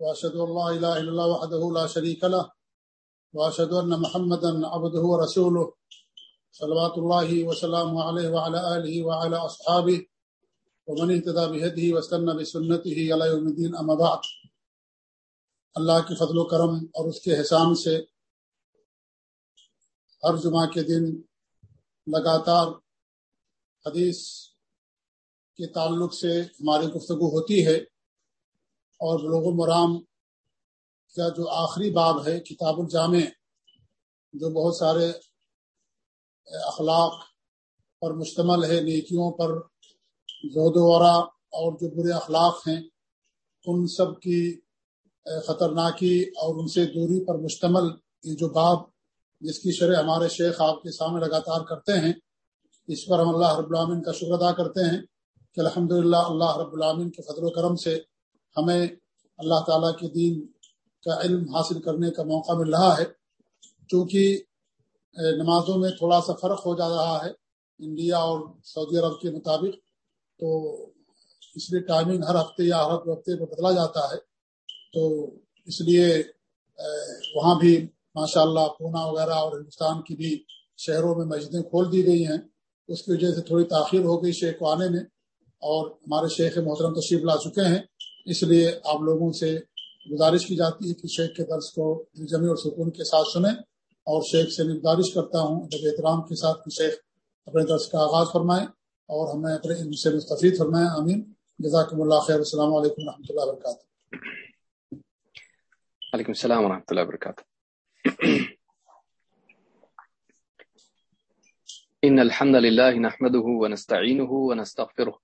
واشهد ان لا اله الا الله وحده لا شريك له واشهد ان محمدا عبده ورسوله، صلوات الله وسلامه عليه وعلى اله وعلى اصحابه ومن اهتدى بهديه واستنى بسنته الى يوم الدين اما بعد۔ اللہ کے فضل و کرم اور اس کے احسان سے ہر جمعہ کے دن لگاتار حدیث کے تعلق سے ہماری گفتگو ہوتی ہے اور بلوغ المرام کا جو آخری باب ہے، کتاب الجامع، جو بہت سارے اخلاق پر مشتمل ہے، نیکیوں پر زہد ورا اور جو برے اخلاق ہیں، ان سب کی خطرناکی اور ان سے دوری پر مشتمل یہ جو باب جس کی شرح ہمارے شیخ آپ کے سامنے لگاتار کرتے ہیں، اس پر ہم اللہ رب العامن کا شکر ادا کرتے ہیں۔ کہ الحمد اللہ رب العامن کے فضل و کرم سے ہمیں اللہ تعالیٰ کے دین کا علم حاصل کرنے کا موقع مل رہا ہے۔ چونکہ نمازوں میں تھوڑا سا فرق ہو جا رہا ہے انڈیا اور سعودی عرب کے مطابق، تو اس لیے ٹائمنگ ہر ہفتے یا ہر ہفتے کو بدلا جاتا ہے۔ تو اس لیے وہاں بھی ماشاء اللہ پونا وغیرہ اور ہندوستان کی بھی شہروں میں مسجدیں کھول دی گئی ہیں۔ اس کی وجہ سے تھوڑی تاخیر ہو گئی شیخ کو آنے میں۔ اور ہمارے شیخ محترم تشریف لا چکے ہیں۔ اس لیے آپ لوگوں سے گزارش کی جاتی ہے کہ شیخ کے درس کو جمی اور سکون کے ساتھ سنیں اور شیخ سے میں گزارش کرتا ہوں، جب احترام کے ساتھ کہ شیخ اپنے درس کا آغاز فرمائیں اور ہمیں اپنے علم سے مستفید فرمائیں۔ امین جزاکم اللہ خیر۔ السلام علیکم و رحمۃ اللہ وبرکاتہ۔ وعلیکم السلام ورحمۃ اللہ وبرکاتہ۔ إن الحمد لله نحمده ونستعينه ونستغفره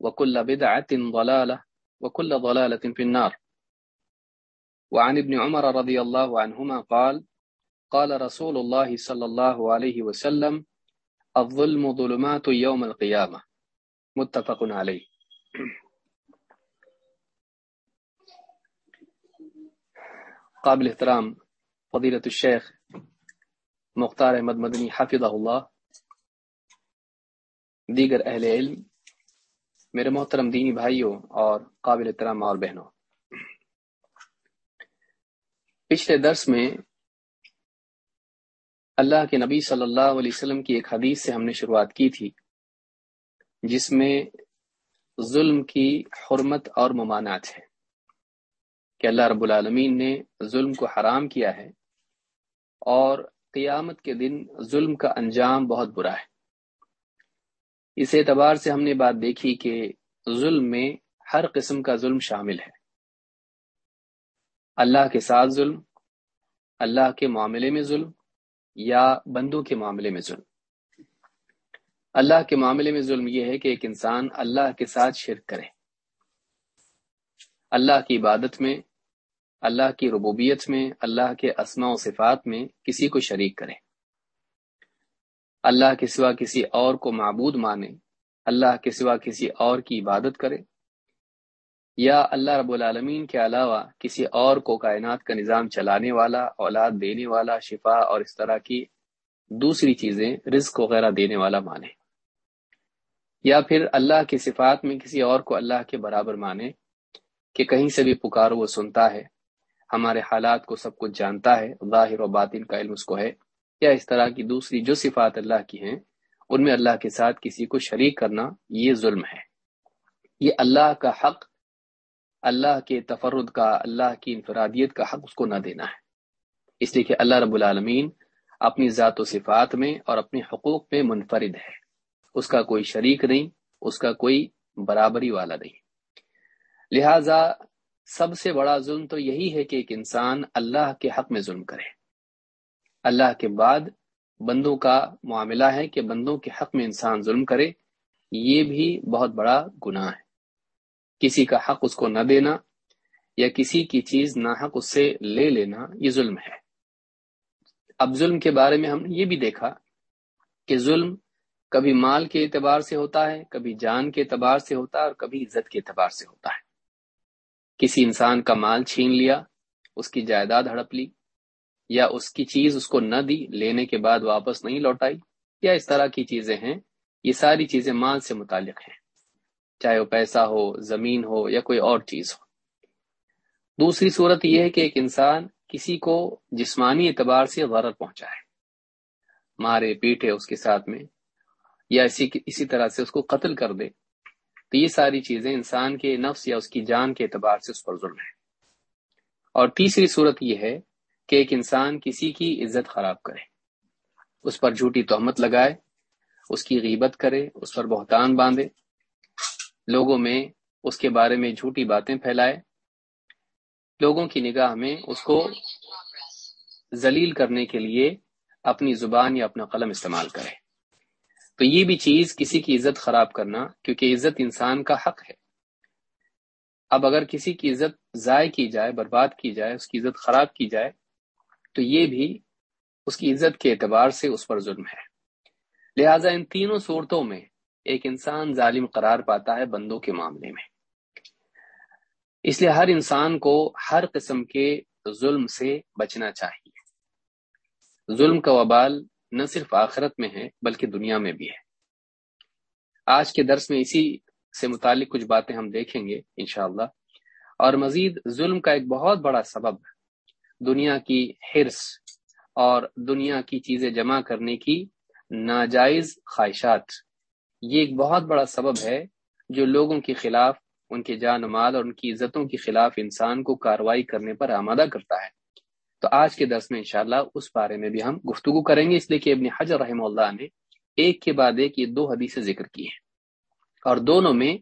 وكل بدعة ضلالة وكل ضلالة في النار. وعن ابن عمر رضي الله عنهما قال قال رسول الله صلى الله عليه وسلم، الظلم ظلمات يوم القيامة. متفق عليه. قابل احترام فضیلت الشیخ مختار احمد مدنی حافظ اللہ دیگر اہل علم میرے محترم دینی بھائیوں اور قابل احترام اور بہنوں، پچھلے درس میں اللہ کے نبی صلی اللہ علیہ وسلم کی ایک حدیث سے ہم نے شروعات کی تھی، جس میں ظلم کی حرمت اور ممانعت ہے۔ کہ اللہ رب العالمین نے ظلم کو حرام کیا ہے اور قیامت کے دن ظلم کا انجام بہت برا ہے۔ اس اعتبار سے ہم نے بات دیکھی کہ ظلم میں ہر قسم کا ظلم شامل ہے۔ اللہ کے ساتھ ظلم، اللہ کے معاملے میں ظلم یا بندوں کے معاملے میں ظلم۔ اللہ کے معاملے میں ظلم یہ ہے کہ ایک انسان اللہ کے ساتھ شرک کرے۔ اللہ کی عبادت میں، اللہ کی ربوبیت میں، اللہ کے اسماء و صفات میں کسی کو شریک کرے۔ اللہ کے سوا کسی اور کو معبود مانے، اللہ کے سوا کسی اور کی عبادت کرے۔ یا اللہ رب العالمین کے علاوہ کسی اور کو کائنات کا نظام چلانے والا، اولاد دینے والا، شفا اور اس طرح کی دوسری چیزیں رزق وغیرہ دینے والا مانے۔ یا پھر اللہ کی صفات میں کسی اور کو اللہ کے برابر مانے کہ کہیں سے بھی پکارو وہ سنتا ہے، ہمارے حالات کو سب کچھ جانتا ہے، ظاہر و باطن کا علم اس کو ہے۔ یا اس طرح کی دوسری جو صفات اللہ کی ہیں، ان میں اللہ کے ساتھ کسی کو شریک کرنا یہ ظلم ہے۔ یہ اللہ کا حق، اللہ کے تفرد کا، اللہ کی انفرادیت کا حق اس کو نہ دینا ہے۔ اس لیے کہ اللہ رب العالمین اپنی ذات و صفات میں اور اپنے حقوق میں منفرد ہے۔ اس کا کوئی شریک نہیں، اس کا کوئی برابری والا نہیں۔ لہذا سب سے بڑا ظلم تو یہی ہے کہ ایک انسان اللہ کے حق میں ظلم کرے۔ اللہ کے بعد بندوں کا معاملہ ہے کہ بندوں کے حق میں انسان ظلم کرے، یہ بھی بہت بڑا گناہ ہے۔ کسی کا حق اس کو نہ دینا یا کسی کی چیز نہ حق اس سے لے لینا، یہ ظلم ہے۔ اب ظلم کے بارے میں ہم نے یہ بھی دیکھا کہ ظلم کبھی مال کے اعتبار سے ہوتا ہے، کبھی جان کے اعتبار سے ہوتا ہے اور کبھی عزت کے اعتبار سے ہوتا ہے۔ کسی انسان کا مال چھین لیا، اس کی جائیداد ہڑپ لی یا اس کی چیز اس کو نہ دی، لینے کے بعد واپس نہیں لوٹائی، یا اس طرح کی چیزیں ہیں، یہ ساری چیزیں مال سے متعلق ہیں۔ چاہے وہ پیسہ ہو، زمین ہو، یا کوئی اور چیز ہو۔ دوسری صورت یہ ہے کہ ایک انسان کسی کو جسمانی اعتبار سے غرض پہنچائے، مارے، پیٹے اس کے ساتھ میں، یا اسی اسی طرح سے اس کو قتل کر دے۔ تو یہ ساری چیزیں انسان کے نفس یا اس کی جان کے اعتبار سے اس پر ظلم ہے اور تیسری صورت یہ ہے کہ ایک انسان کسی کی عزت خراب کرے، اس پر جھوٹی تہمت لگائے، اس کی غیبت کرے، اس پر بہتان باندھے، لوگوں میں اس کے بارے میں جھوٹی باتیں پھیلائے، لوگوں کی نگاہ میں اس کو ذلیل کرنے کے لیے اپنی زبان یا اپنا قلم استعمال کرے۔ تو یہ بھی چیز کسی کی عزت خراب کرنا، کیونکہ عزت انسان کا حق ہے۔ اب اگر کسی کی عزت ضائع کی جائے، برباد کی جائے، اس کی عزت خراب کی جائے تو یہ بھی اس کی عزت کے اعتبار سے اس پر ظلم ہے۔ لہذا ان تینوں صورتوں میں ایک انسان ظالم قرار پاتا ہے بندوں کے معاملے میں۔ اس لیے ہر انسان کو ہر قسم کے ظلم سے بچنا چاہیے۔ ظلم کا وبال نہ صرف آخرت میں ہے، بلکہ دنیا میں بھی ہے۔ آج کے درس میں اسی سے متعلق کچھ باتیں ہم دیکھیں گے انشاءاللہ۔ اور مزید ظلم کا ایک بہت بڑا سبب دنیا کی حرص اور دنیا کی چیزیں جمع کرنے کی ناجائز خواہشات۔ یہ ایک بہت بڑا سبب ہے جو لوگوں کے خلاف، ان کے جان مال اور ان کی عزتوں کے خلاف انسان کو کاروائی کرنے پر آمادہ کرتا ہے۔ تو آج کے درس میں انشاءاللہ اس بارے میں بھی ہم گفتگو کریں گے۔ اس لیے کہ ابن حجر رحمہ اللہ نے ایک کے بعد ایک یہ دو حدیث ذکر کی ہیں۔ اور دونوں میں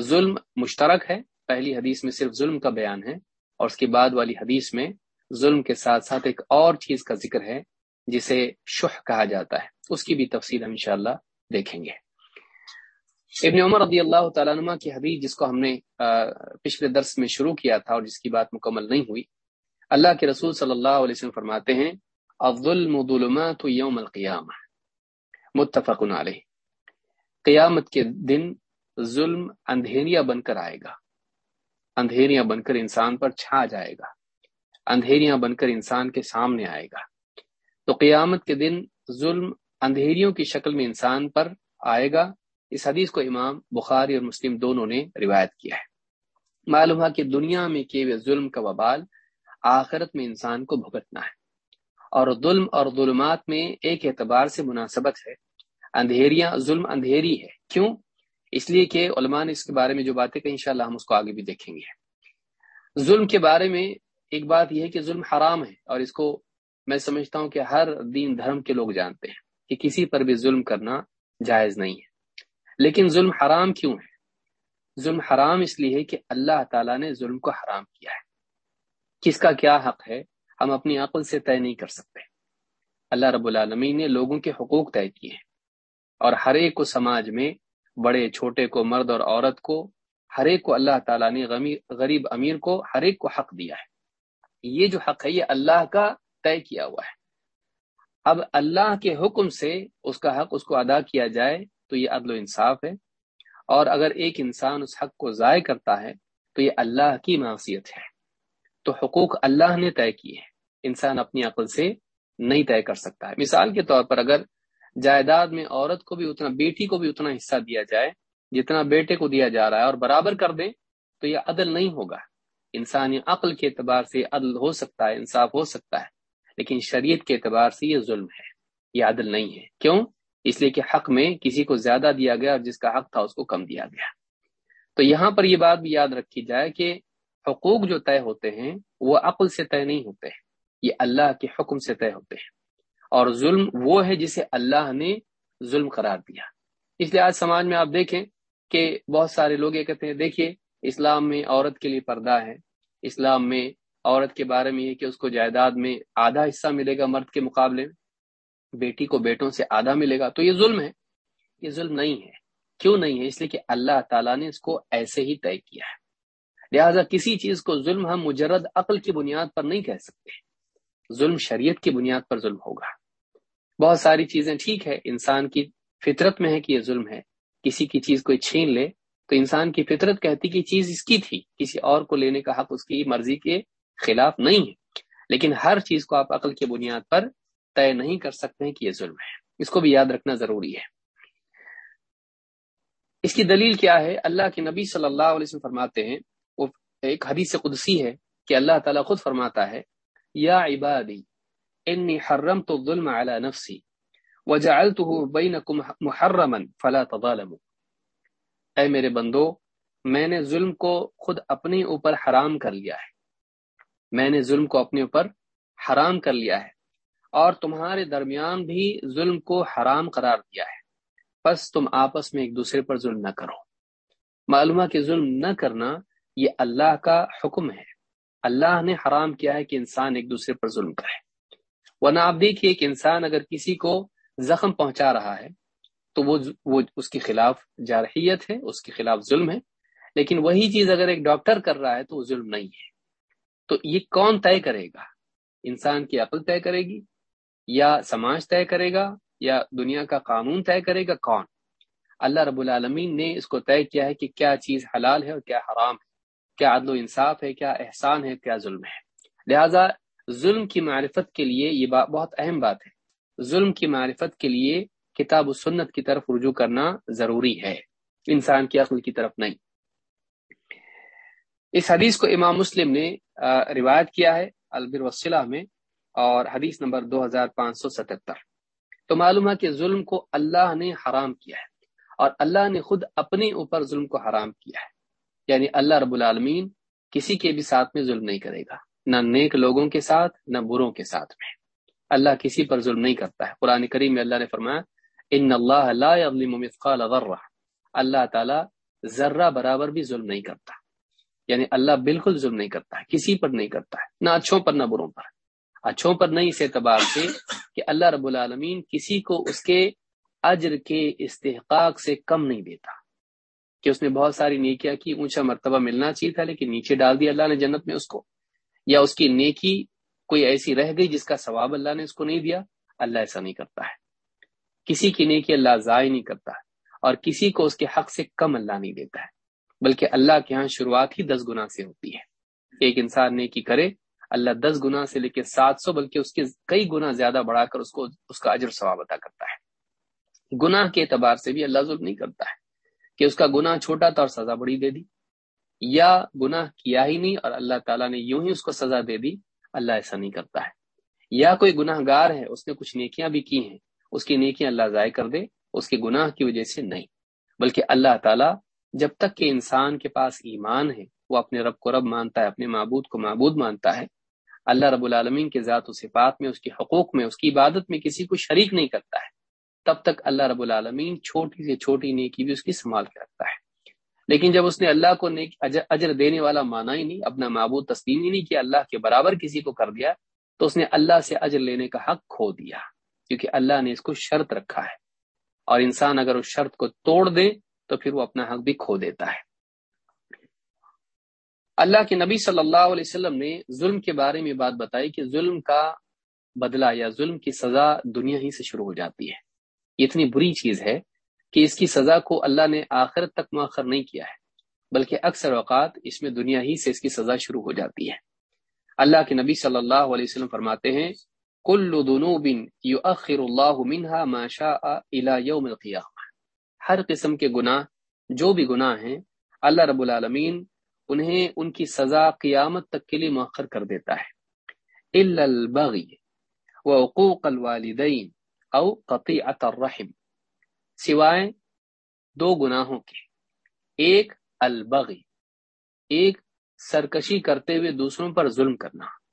ظلم مشترک ہے۔ پہلی حدیث میں صرف ظلم کا بیان ہے اور اس کے بعد والی حدیث میں ظلم کے ساتھ ساتھ ایک اور چیز کا ذکر ہے، جسے شح کہا جاتا ہے۔ اس کی بھی تفصیل ہم انشاءاللہ دیکھیں گے۔ ابن عمر رضی اللہ تعالیٰ عنہ کی حدیث، جس کو ہم نے پچھلے درس میں شروع کیا تھا اور جس کی بات مکمل نہیں ہوئی، اللہ کے رسول صلی اللہ علیہ وسلم فرماتے ہیں افضل ظلمات یوم القیامہ۔ متفق علیہ۔ قیامت کے دن ظلم اندھیریاں بن کر آئے گا۔ اندھیریاں بن کر انسان پر چھا جائے گا۔ اندھیریاں بن کر انسان کے سامنے آئے گا۔ تو قیامت کے دن ظلم اندھیریوں کی شکل میں انسان پر آئے گا۔ اس حدیث کو امام بخاری اور مسلم دونوں نے روایت کیا ہے۔ معلوم ہے کہ دنیا میں کیے ہوئے ظلم کا وبال آخرت میں انسان کو بھگتنا ہے۔ اور ظلم اور ظلمات میں ایک اعتبار سے مناسبت ہے۔ اندھیریاں، ظلم اندھیری ہے۔ کیوں؟ اس لیے کہ علماء نے اس کے بارے میں جو باتیں کہیں، انشاءاللہ ہم اس کو آگے بھی دیکھیں گے۔ ظلم کے بارے میں ایک بات یہ ہے کہ ظلم حرام ہے اور اس کو میں سمجھتا ہوں کہ ہر دین دھرم کے لوگ جانتے ہیں کہ کسی پر بھی ظلم کرنا جائز نہیں ہے۔ لیکن ظلم حرام کیوں ہے؟ ظلم حرام اس لیے ہے کہ اللہ تعالیٰ نے ظلم کو حرام کیا ہے۔ کس کا کیا حق ہے؟ ہم اپنی عقل سے طے نہیں کر سکتے۔ اللہ رب العالمین نے لوگوں کے حقوق طے کیے ہیں اور ہر ایک کو سماج میں بڑے، چھوٹے کو، مرد اور عورت کو، ہر ایک کو اللہ تعالیٰ نے غریب امیر کو، ہر ایک کو حق دیا ہے۔ یہ جو حق ہے، یہ اللہ کا طے کیا ہوا ہے۔ اب اللہ کے حکم سے اس کا حق اس کو ادا کیا جائے تو یہ عدل و انصاف ہے۔ اور اگر ایک انسان اس حق کو ضائع کرتا ہے تو یہ اللہ کی معصیت ہے۔ تو حقوق اللہ نے طے کیے ہیں۔ انسان اپنی عقل سے نہیں طے کر سکتا۔ ہے مثال کے طور پر اگر جائیداد میں عورت کو بھی اتنا، بیٹی کو بھی اتنا حصہ دیا جائے، جتنا بیٹے کو دیا جا رہا ہے اور برابر کر دیں، تو یہ عدل نہیں ہوگا۔ انسانی عقل کے اعتبار سے عدل ہو سکتا ہے، انصاف ہو سکتا ہے، لیکن شریعت کے اعتبار سے یہ ظلم ہے، یہ عدل نہیں ہے۔ کیوں؟ اس لیے کہ حق میں کسی کو زیادہ دیا گیا اور جس کا حق تھا اس کو کم دیا گیا۔ تو یہاں پر یہ بات بھی یاد رکھی جائے کہ حقوق جو طے ہوتے ہیں، وہ عقل سے طے نہیں ہوتے، یہ اللہ کے حکم سے طے ہوتے ہیں۔ اور ظلم وہ ہے جسے اللہ نے ظلم قرار دیا۔ اس لیے آج سماج میں آپ دیکھیں کہ بہت سارے لوگ یہ کہتے ہیں، دیکھیے اسلام میں عورت کے لیے پردہ ہے۔ اسلام میں عورت کے بارے میں یہ کہ اس کو جائیداد میں آدھا حصہ ملے گا مرد کے مقابلے میں، بیٹی کو بیٹوں سے آدھا ملے گا۔ تو یہ ظلم ہے۔ یہ ظلم نہیں ہے۔ کیوں نہیں ہے؟ اس لیے کہ اللہ تعالیٰ نے اس کو ایسے ہی طے کیا ہے۔ لہٰذا کسی چیز کو ظلم ہم مجرد عقل کی بنیاد پر نہیں کہہ سکتے۔ ظلم شریعت کی بنیاد پر ظلم ہوگا۔ بہت ساری چیزیں ٹھیک ہے۔ انسان کی فطرت میں ہے کہ یہ ظلم ہے۔ کسی کی چیز کوئی چھین لے تو انسان کی فطرت کہتی کہ چیز اس کی تھی، کسی اور کو لینے کا حق اس کی مرضی کے خلاف نہیں ہے۔ لیکن ہر چیز کو آپ عقل کی بنیاد پر طے نہیں کر سکتے ہیں کہ یہ ظلم ہے۔ اس کو بھی یاد رکھنا ضروری ہے۔ اس کی دلیل کیا ہے؟ اللہ کے نبی صلی اللہ علیہ وسلم فرماتے ہیں، وہ ایک حدیث قدسی ہے کہ اللہ تعالیٰ خود فرماتا ہے، یا عبادی، انی حرمت الظلم على نفسی، وجعلته بینکم محرما فلا تظالموا. اے میرے بندو، میں نے ظلم کو خود اپنے اوپر حرام کر لیا ہے۔ میں نے ظلم کو اپنے اوپر حرام کر لیا ہے اور تمہارے درمیان بھی ظلم کو حرام قرار دیا ہے۔ بس تم آپس میں ایک دوسرے پر ظلم نہ کرو۔ معلومہ کہ ظلم نہ کرنا یہ اللہ کا حکم ہے۔ اللہ نے حرام کیا ہے کہ انسان ایک دوسرے پر ظلم کرے۔ ورنہ آپ دیکھیے کہ انسان اگر کسی کو زخم پہنچا رہا ہے تو وہ وہ اس کے خلاف جارحیت ہے، اس کے خلاف ظلم ہے۔ لیکن وہی چیز اگر ایک ڈاکٹر کر رہا ہے تو وہ ظلم نہیں ہے۔ تو یہ کون طے کرے گا؟ انسان کی عقل طے کرے گی یا سماج طے کرے گا یا دنیا کا قانون طے کرے گا؟ کون؟ اللہ رب العالمین نے اس کو طے کیا ہے کہ کیا چیز حلال ہے اور کیا حرام ہے۔ کیا عدل و انصاف ہے، کیا احسان ہے، کیا ظلم ہے۔ لہذا ظلم کی معرفت کے لیے یہ بہت اہم بات ہے۔ ظلم کی معرفت کے لیے کتاب و سنت کی طرف رجوع کرنا ضروری ہے۔ انسان کی عقل کی طرف نہیں۔ اس حدیث کو امام مسلم نے روایت کیا ہے البر وسلہ میں اور حدیث نمبر دو ہزار پانچ سو ستہتر تو معلوم ہے کہ ظلم کو اللہ نے حرام کیا ہے اور اللہ نے خود اپنے اوپر ظلم کو حرام کیا ہے۔ یعنی اللہ رب العالمین کسی کے بھی ساتھ میں ظلم نہیں کرے گا۔ نہ نیک لوگوں کے ساتھ، نہ بروں کے ساتھ میں۔ اللہ کسی پر ظلم نہیں کرتا ہے۔ قرآن کریم میں اللہ نے فرمایا ان اللہ لا يظلم مثقال ذرہ۔ اللہ تعالی ذرہ برابر بھی ظلم نہیں کرتا۔ یعنی اللہ بالکل ظلم نہیں کرتا ہے کسی پر نہیں کرتا ہے نہ اچھوں پر نہ بروں پر۔ اچھوں پر نہیں، اس اعتبار سے کہ اللہ رب العالمین کسی کو اس کے اجر کے استحقاق سے کم نہیں دیتا۔ کہ اس نے بہت ساری نیکیاں کی، اونچا مرتبہ ملنا چاہیے تھا، لیکن نیچے ڈال دیا اللہ نے جنت میں اس کو۔ یا اس کی نیکی کوئی ایسی رہ گئی جس کا ثواب اللہ نے اس کو نہیں دیا، اللہ ایسا نہیں کرتا ہے۔ کسی کی نیکی اللہ ضائع نہیں کرتا اور کسی کو اس کے حق سے کم اللہ نہیں دیتا ہے، بلکہ اللہ کے ہاں شروعات ہی دس گنا سے ہوتی ہے۔ ایک انسان نیکی کرے، اللہ دس گنا سے لے کے سات سو، بلکہ اس کے کئی گنا زیادہ بڑھا کر اس کو، اس کا اجر ثواب ادا کرتا ہے۔ گناہ کے اعتبار سے بھی اللہ ظلم نہیں کرتا ہے کہ اس کا گناہ چھوٹا تھا اور سزا بڑی دے دی۔ یا گناہ کیا ہی نہیں اور اللہ تعالیٰ نے یوں ہی اس کو سزا دے دی، اللہ ایسا نہیں کرتا ہے۔ یا کوئی گناہ گار ہے، اس نے کچھ نیکیاں بھی کی ہیں اس کی نیکیاں اللہ ضائع کر دے، اس کے گناہ کی وجہ سے نہیں۔ بلکہ اللہ تعالیٰ جب تک کہ انسان کے پاس ایمان ہے، وہ اپنے رب کو رب مانتا ہے، اپنے معبود کو معبود مانتا ہے۔ اللہ رب العالمین کے ذات و صفات میں، اس کے حقوق میں، اس کی عبادت میں کسی کو شریک نہیں کرتا ہے۔ تب تک اللہ رب العالمین چھوٹی سے چھوٹی نیکی بھی اس کی سنبھال کے رکھتا ہے۔ لیکن جب اس نے اللہ کو نیک اجر دینے والا مانا ہی نہیں، اپنا معبود تسلیم ہی نہیں کیا، اللہ کے برابر کسی کو کر دیا، تو اس نے اللہ سے اجر لینے کا حق کھو دیا۔ کیونکہ اللہ نے اس کو شرط رکھا ہے۔ اور انسان اگر اس شرط کو توڑ دے تو پھر وہ اپنا حق بھی کھو دیتا ہے۔ اللہ کے نبی صلی اللہ علیہ وسلم نے ظلم کے بارے میں بات بتائی کہ ظلم کا بدلہ یا ظلم کی سزا دنیا ہی سے شروع ہو جاتی ہے۔ یہ اتنی بری چیز ہے کہ اس کی سزا کو اللہ نے آخرت تک مؤخر نہیں کیا ہے، بلکہ اکثر اوقات اس میں دنیا ہی سے اس کی سزا شروع ہو جاتی ہے۔ اللہ کے نبی صلی اللہ علیہ وسلم فرماتے ہیں کل ذنوب یؤخر اللہ منها ما شاء الى یوم القیامہ ہر قسم کے گناہ، جو بھی گناہ ہیں، اللہ رب العالمین انہیں ان کی سزا قیامت تک کے لیے مؤخر کر دیتا ہے۔ الا البغی وعقوق الوالدین او قطیعت الرحم۔ سوائے دو گناہوں کے۔ ایک البغی ایک سرکشی کرتے ہوئے دوسروں پر ظلم کرنا۔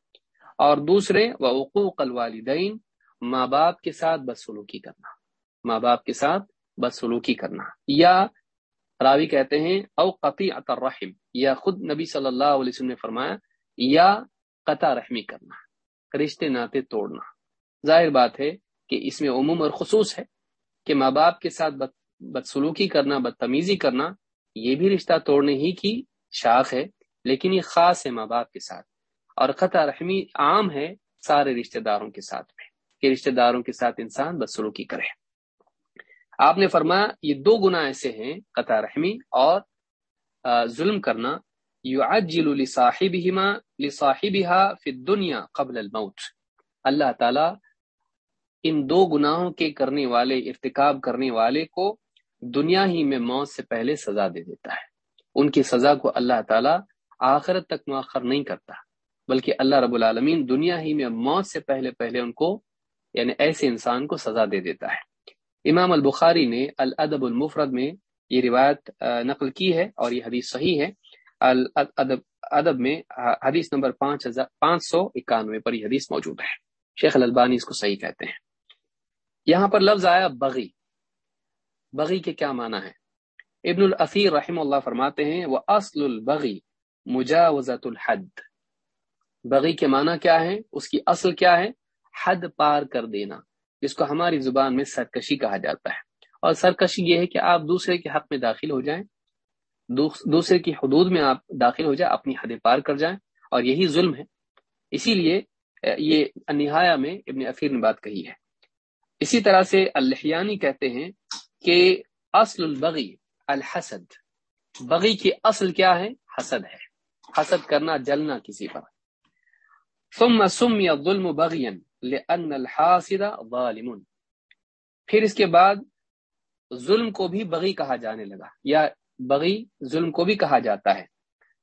اور دوسرے و عقوق الوالدین ماں باپ کے ساتھ بدسلوکی کرنا۔ ماں باپ کے ساتھ بدسلوکی کرنا۔ یا راوی کہتے ہیں، او قطع الرحم۔ یا خود نبی صلی اللہ علیہ وسلم نے فرمایا، یا قطع رحمی کرنا، رشتے ناطے توڑنا۔ ظاہر بات ہے کہ اس میں عموم اور خصوص ہے کہ ماں باپ کے ساتھ بدسلوکی کرنا بدتمیزی کرنا، یہ بھی رشتہ توڑنے ہی کی شاخ ہے، لیکن یہ خاص ہے ماں باپ کے ساتھ۔ اور قطع رحمی عام ہے سارے رشتہ داروں کے ساتھ میں، کہ رشتہ داروں کے ساتھ انسان بدسلوکی کرے۔ آپ نے فرمایا، یہ دو گنا ایسے ہیں، قطع رحمی اور ظلم کرنا۔ یعجل لصاحبهما لصاحبها فی الدنیا قبل الموت۔ اللہ تعالی ان دو گناہوں کے کرنے والے، ارتکاب کرنے والے کو دنیا ہی میں موت سے پہلے سزا دے دیتا ہے۔ ان کی سزا کو اللہ تعالیٰ آخرت تک مؤخر نہیں کرتا۔ بلکہ اللہ رب العالمین دنیا ہی میں موت سے پہلے پہلے ان کو یعنی ایسے انسان کو سزا دے دیتا ہے۔ امام البخاری نے الادب المفرد میں یہ روایت نقل کی ہے اور یہ حدیث صحیح ہے۔ الادب، ادب میں حدیث نمبر پانچ ہزار، پانچ سو اکانوے پر یہ حدیث موجود ہے۔ شیخ الالبانی اس کو صحیح کہتے ہیں۔ یہاں پر لفظ آیا بغی۔ بغی کے کیا معنی ہے ابن الاثیر رحم اللہ فرماتے ہیں وہ اصل البغی مجاوزت الحد۔ بغی کے معنی کیا ہے؟ اس کی اصل کیا ہے؟ حد پار کر دینا، جس کو ہماری زبان میں سرکشی کہا جاتا ہے۔ اور سرکشی یہ ہے کہ آپ دوسرے کے حق میں داخل ہو جائیں دوسرے کی حدود میں آپ داخل ہو جائیں، اپنی حد پار کر جائیں۔ اور یہی ظلم ہے۔ اسی لیے یہ انہایا میں ابن اثیر نے بات کہی ہے۔ اسی طرح سے الحیانی کہتے ہیں کہ اصل البغی الحسد۔ بغی کی اصل کیا ہے؟ حسد ہے۔ حسد کرنا، جلنا کسی پر۔ ثم سمی الظلم بغیا لان الحاسد ظالم. پھر اس کے بعد ظلم کو بھی بغی کہا جانے لگا، یا بغی ظلم کو بھی کہا جاتا ہے،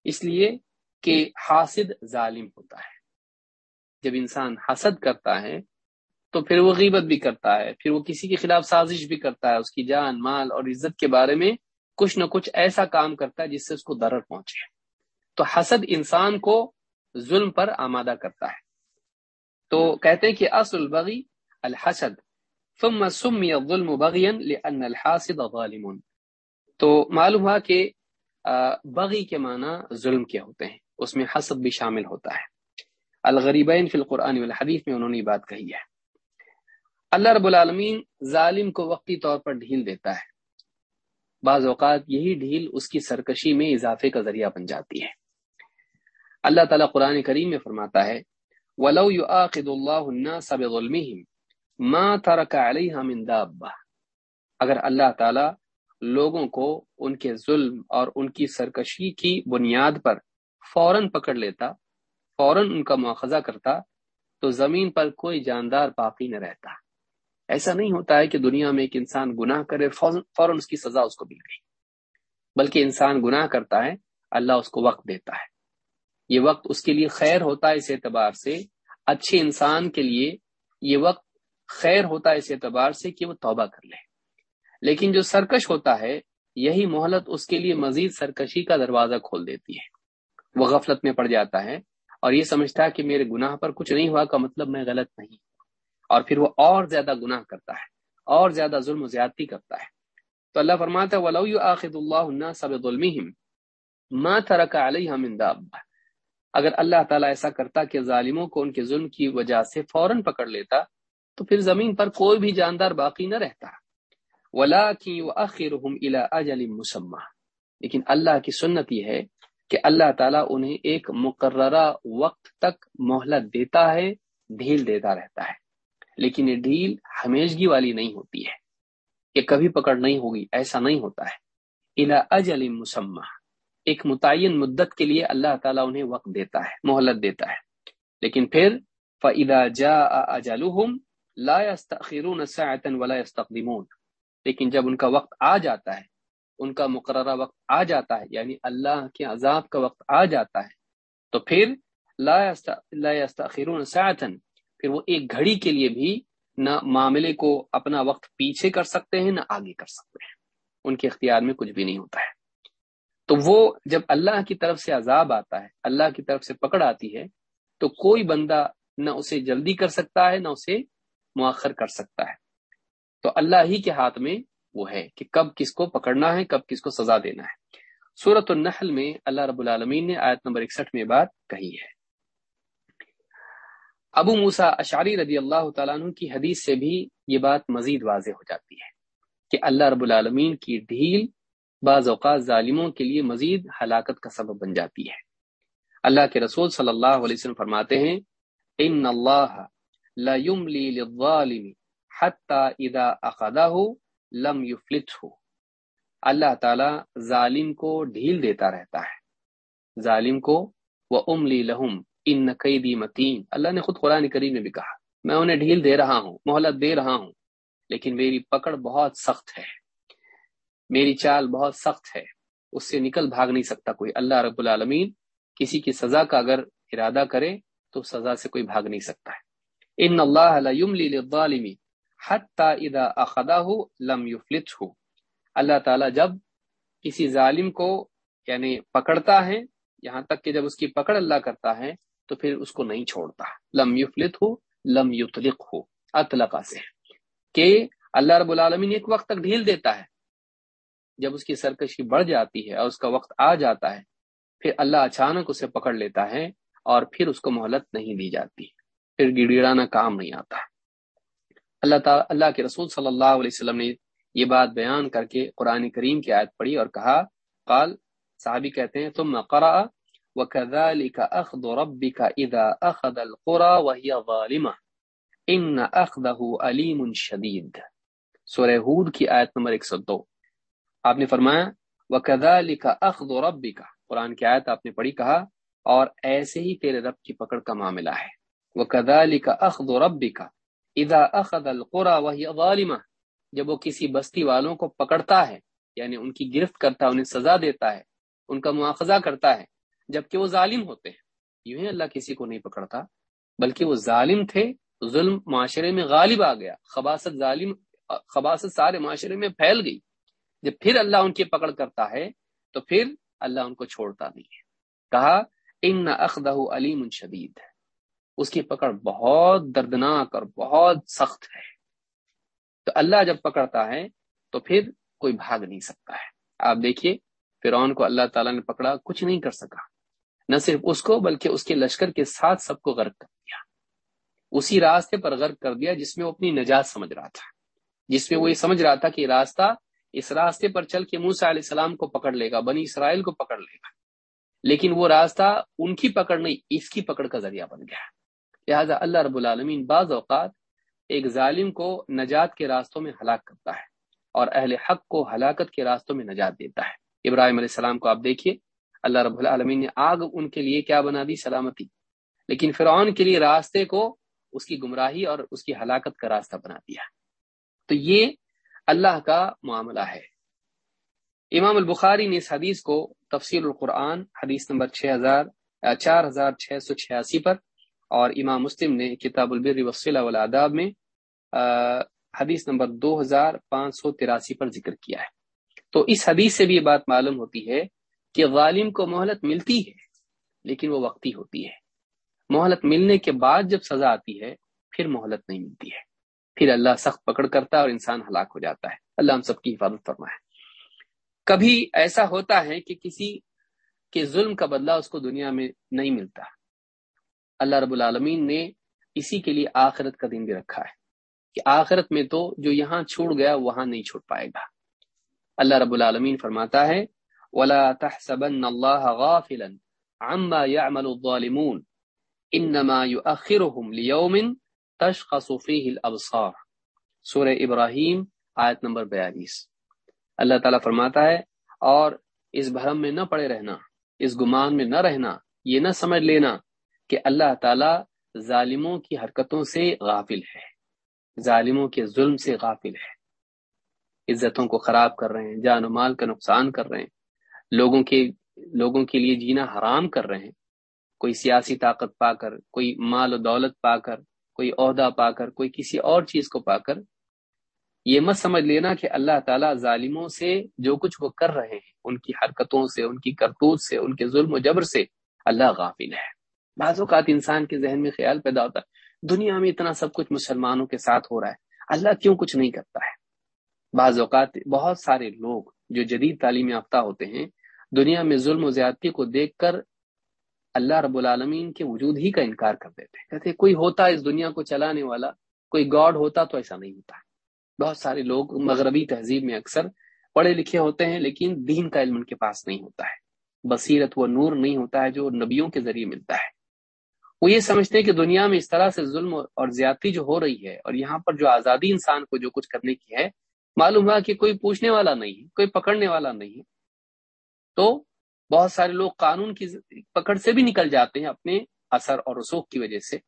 اس لیے کہ حاسد ظالم ہوتا ہے۔ جب انسان حسد کرتا ہے تو پھر وہ غیبت بھی کرتا ہے، پھر وہ کسی کے خلاف سازش بھی کرتا ہے، اس کی جان، مال اور عزت کے بارے میں کچھ نہ کچھ ایسا کام کرتا ہے جس سے اس کو درد پہنچے۔ تو حسد انسان کو ظلم پر آمادہ کرتا ہے۔ تو کہتے ہیں کہ اصل بغی الحسد، ثم سمی الظلم بغیا لان الحاسد ظالم۔ تو معلوم ہوا کہ بغی کے معنی ظلم کے ہوتے ہیں، اس میں حسد بھی شامل ہوتا ہے۔ الغریبین فی القرآن والحدیث میں انہوں نے یہ بات کہی ہے۔ اللہ رب العالمین ظالم کو وقتی طور پر ڈھیل دیتا ہے۔ بعض اوقات یہی ڈھیل اس کی سرکشی میں اضافے کا ذریعہ بن جاتی ہے۔ اللہ تعالیٰ قرآن کریم میں فرماتا ہے، ولو يؤاخذ الله الناس بظلمهم ما ترك عليها من دابه اگر اللہ تعالیٰ لوگوں کو ان کے ظلم اور ان کی سرکشی کی بنیاد پر فوراً پکڑ لیتا، فوراً ان کا مواخذہ کرتا، تو زمین پر کوئی جاندار باقی نہ رہتا۔ ایسا نہیں ہوتا ہے کہ دنیا میں ایک انسان گناہ کرے، فوراً اس کی سزا اس کو مل گئی بلکہ انسان گناہ کرتا ہے، اللہ اس کو وقت دیتا ہے۔ یہ وقت اس کے لیے خیر ہوتا ہے اس اعتبار سے۔ اچھے انسان کے لیے یہ وقت خیر ہوتا ہے اس اعتبار سے کہ وہ توبہ کر لے۔ لیکن جو سرکش ہوتا ہے، یہی مہلت اس کے لیے مزید سرکشی کا دروازہ کھول دیتی ہے۔ وہ غفلت میں پڑ جاتا ہے اور یہ سمجھتا ہے کہ میرے گناہ پر کچھ نہیں ہوا، کا مطلب میں غلط نہیں۔ اور پھر وہ اور زیادہ گناہ کرتا ہے، اور زیادہ ظلم و زیادتی کرتا ہے۔ تو اللہ فرماتا ہے، ولو يؤاخذ الله الناس بظلمهم ما ترك عليها من دابه اگر اللہ تعالیٰ ایسا کرتا کہ ظالموں کو ان کے ظلم کی وجہ سے فوراً پکڑ لیتا، تو پھر زمین پر کوئی بھی جاندار باقی نہ رہتا۔ ولكن يؤخرهم الى اجل مسمى۔ لیکن اللہ کی سنت یہ ہے کہ اللہ تعالیٰ انہیں ایک مقررہ وقت تک مہلت دیتا ہے، ڈھیل دیتا رہتا ہے۔ لیکن یہ ڈھیل ہمیشگی والی نہیں ہوتی ہے۔ کہ کبھی پکڑ نہیں ہوگی، ایسا نہیں ہوتا ہے۔ الا اجل مسمہ ایک متعین مدت کے لیے اللہ تعالیٰ انہیں وقت دیتا ہے، مہلت دیتا ہے۔ لیکن پھر فعدا جا اجلحم لا يستخرون لیکن جب ان کا وقت آ جاتا ہے، ان کا مقررہ وقت آ جاتا ہے یعنی اللہ کے عذاب کا وقت آ جاتا ہے، تو پھر لا يستخرون پھر وہ ایک گھڑی کے لیے بھی نہ معاملے کو اپنا وقت پیچھے کر سکتے ہیں، نہ آگے کر سکتے ہیں۔ ان کے اختیار میں کچھ بھی نہیں ہوتا ہے۔ تو وہ جب اللہ کی طرف سے عذاب آتا ہے، اللہ کی طرف سے پکڑ آتی ہے، تو کوئی بندہ نہ اسے جلدی کر سکتا ہے، نہ اسے مؤخر کر سکتا ہے۔ تو اللہ ہی کے ہاتھ میں وہ ہے کہ کب کس کو پکڑنا ہے، کب کس کو سزا دینا ہے۔ صورت النحل میں اللہ رب العالمین نے آیت نمبر اکسٹھ میں بات کہی ہے۔ ابو موسا اشاری رضی اللہ تعالیٰ عنہ کی حدیث سے بھی یہ بات مزید واضح ہو جاتی ہے کہ اللہ رب العالمین کی ڈھیل بعض اوقات ظالموں کے لیے مزید ہلاکت کا سبب بن جاتی ہے۔ اللہ کے رسول صلی اللہ علیہ وسلم فرماتے ہیں، ان اللہ لا للظالم حتى اذا اخذه لم يفلته اللہ تعالی ظالم کو ڈھیل دیتا رہتا ہے۔ ظالم کو وہ املی لہم ان قیدی متین اللہ نے خود قرآن کریم میں بھی کہا، میں انہیں ڈھیل دے رہا ہوں، مہلت دے رہا ہوں، لیکن میری پکڑ بہت سخت ہے۔ میری چال بہت سخت ہے، اس سے نکل بھاگ نہیں سکتا کوئی۔ اللہ رب العالمین کسی کی سزا کا اگر ارادہ کرے تو سزا سے کوئی بھاگ نہیں سکتا ہے۔ ان اللہ للظالم حتى اذا اخذه لم يفلته اللہ تعالی جب کسی ظالم کو یعنی پکڑتا ہے، یہاں تک کہ جب اس کی پکڑ اللہ کرتا ہے تو پھر اس کو نہیں چھوڑتا۔ لم یفلت ہو لم یطلق ہو اطلقا سے۔ کہ اللہ رب العالمین ایک وقت تک ڈھیل دیتا ہے۔ جب اس کی سرکشی بڑھ جاتی ہے اور اس کا وقت آ جاتا ہے، پھر اللہ اچانک اسے پکڑ لیتا ہے اور پھر اس کو مہلت نہیں دی جاتی۔ پھر گڑگڑانا کام نہیں آتا۔ اللہ تعالی، اللہ کے رسول صلی اللہ علیہ وسلم نے یہ بات بیان کر کے قرآن کریم کی آیت پڑھی اور کہا، قال، صحابی کہتے ہیں تم قرأ وكذلك اخذ ربك اذا اخذ القرى وهي ظالمه ان اخذه علیم شدید۔ سورہ ہود کی آیت نمبر 102 آپ نے فرمایا وہ وكذلك اخذ ربك۔ قرآن کی آیت آپ نے پڑھی، کہا، اور ایسے ہی تیرے رب کی پکڑ کا معاملہ ہے۔ وكذلك اخذ ربك۔ اذا اخذ القرى وهي ظالمه جب وہ کسی بستی والوں کو پکڑتا ہے یعنی ان کی گرفت کرتا ہے، انہیں سزا دیتا ہے، ان کا مواخذہ کرتا ہے، جبکہ وہ ظالم ہوتے ہیں۔ یوں ہی اللہ کسی کو نہیں پکڑتا، بلکہ وہ ظالم تھے، ظلم معاشرے میں غالب آ گیا، خباست ظالم، خباست سارے معاشرے میں پھیل گئی۔ جب پھر اللہ ان کی پکڑ کرتا ہے، تو پھر اللہ ان کو چھوڑتا نہیں ہے۔ کہا، ان اخدہ علیم شدید۔ ہے اس کی پکڑ بہت دردناک اور بہت سخت ہے۔ تو اللہ جب پکڑتا ہے، تو پھر کوئی بھاگ نہیں سکتا ہے۔ آپ دیکھیے، فرعون کو اللہ تعالیٰ نے پکڑا، کچھ نہیں کر سکا۔ نہ صرف اس کو، بلکہ اس کے لشکر کے ساتھ سب کو غرق کر دیا۔ اسی راستے پر غرق کر دیا جس میں وہ اپنی نجات سمجھ رہا تھا۔ جس میں وہ یہ سمجھ رہا تھا کہ راستہ اس راستے پر چل کے موسا علیہ السلام کو پکڑ لے گا، بنی اسرائیل کو پکڑ لے گا۔ لیکن وہ راستہ ان کی پکڑ نہیں، اس کی پکڑ کا ذریعہ بن گیا۔ لہٰذا اللہ رب العالمین بعض اوقات ایک ظالم کو نجات کے راستوں میں ہلاک کرتا ہے اور اہل حق کو ہلاکت کے راستوں میں نجات دیتا ہے۔ ابراہیم علیہ السلام کو آپ دیکھیے، اللہ رب العالمین نے آگ ان کے لیے کیا بنا دی؟ سلامتی۔ لیکن فرعون کے لیے راستے کو اس کی گمراہی اور اس کی ہلاکت کا راستہ بنا دیا۔ تو یہ اللہ کا معاملہ ہے۔ امام البخاری نے اس حدیث کو تفصیل القرآن حدیث نمبر چھ ہزار چار ہزار چھ سو چھیاسی پر اور امام مسلم نے کتاب البر وسیلہ والآداب میں حدیث نمبر دو ہزار پانچ سو تراسی پر ذکر کیا ہے۔ تو اس حدیث سے بھی یہ بات معلوم ہوتی ہے کہ غالم کو مہلت ملتی ہے، لیکن وہ وقتی ہوتی ہے۔ مہلت ملنے کے بعد جب سزا آتی ہے، پھر مہلت نہیں ملتی ہے۔ پھر اللہ سخت پکڑ کرتا ہے اور انسان ہلاک ہو جاتا ہے۔ اللہ ہم سب کی حفاظت فرمائے۔ کبھی ایسا ہوتا ہے کہ کسی کے ظلم کا بدلہ اس کو دنیا میں نہیں ملتا۔ اللہ رب العالمین نے اسی کے لیے آخرت کا دن بھی رکھا ہے کہ آخرت میں تو جو یہاں چھوڑ گیا وہاں نہیں چھوٹ پائے گا۔ اللہ رب العالمین فرماتا ہے، ولا تحسبن الله غافلا عما يعمل الظالمون انما يؤخرهم ليوم تشخص فيه الابصار، سورہ ابراہیم، آیت نمبر 42 اللہ تعالیٰ فرماتا ہے، اور اس بھرم میں نہ پڑے رہنا، اس گمان میں نہ رہنا، یہ نہ سمجھ لینا کہ اللہ تعالیٰ ظالموں کی حرکتوں سے غافل ہے، ظالموں کے ظلم سے غافل ہے۔ عزتوں کو خراب کر رہے ہیں، جان و مال کا نقصان کر رہے ہیں، لوگوں کے لوگوں کے لیے جینا حرام کر رہے ہیں۔ کوئی سیاسی طاقت پا کر، کوئی مال و دولت پا کر کوئی عہدہ پا کر، کوئی کسی اور چیز کو پا کر، یہ مت سمجھ لینا کہ اللہ تعالیٰ ظالموں سے جو کچھ وہ کر رہے ہیں، ان کی حرکتوں سے، ان کی کرتوت سے، ان کے ظلم و جبر سے اللہ غافل ہے۔ بعض اوقات انسان کے ذہن میں خیال پیدا ہوتا ہے، دنیا میں اتنا سب کچھ مسلمانوں کے ساتھ ہو رہا ہے، اللہ کیوں کچھ نہیں کرتا ہے؟ بعض اوقات بہت سارے لوگ جو جدید تعلیم یافتہ ہوتے ہیں، دنیا میں ظلم و زیادتی کو دیکھ کر اللہ رب العالمین کے وجود ہی کا انکار کر دیتے ہیں۔ کہتے کوئی ہوتا اس دنیا کو چلانے والا، کوئی گاڈ ہوتا تو ایسا نہیں ہوتا۔ بہت سارے لوگ مغربی تہذیب میں اکثر پڑھے لکھے ہوتے ہیں، لیکن دین کا علم ان کے پاس نہیں ہوتا ہے۔ بصیرت و نور نہیں ہوتا ہے جو نبیوں کے ذریعے ملتا ہے۔ وہ یہ سمجھتے ہیں کہ دنیا میں اس طرح سے ظلم اور زیادتی جو ہو رہی ہے اور یہاں پر جو آزادی انسان کو جو کچھ کرنے کی ہے، معلوم ہوا کہ کوئی پوچھنے والا نہیں ہے کوئی پکڑنے والا نہیں۔ ہے تو بہت سارے لوگ قانون کی پکڑ سے بھی نکل جاتے ہیں اپنے اثر اور رسوخ کی وجہ سے۔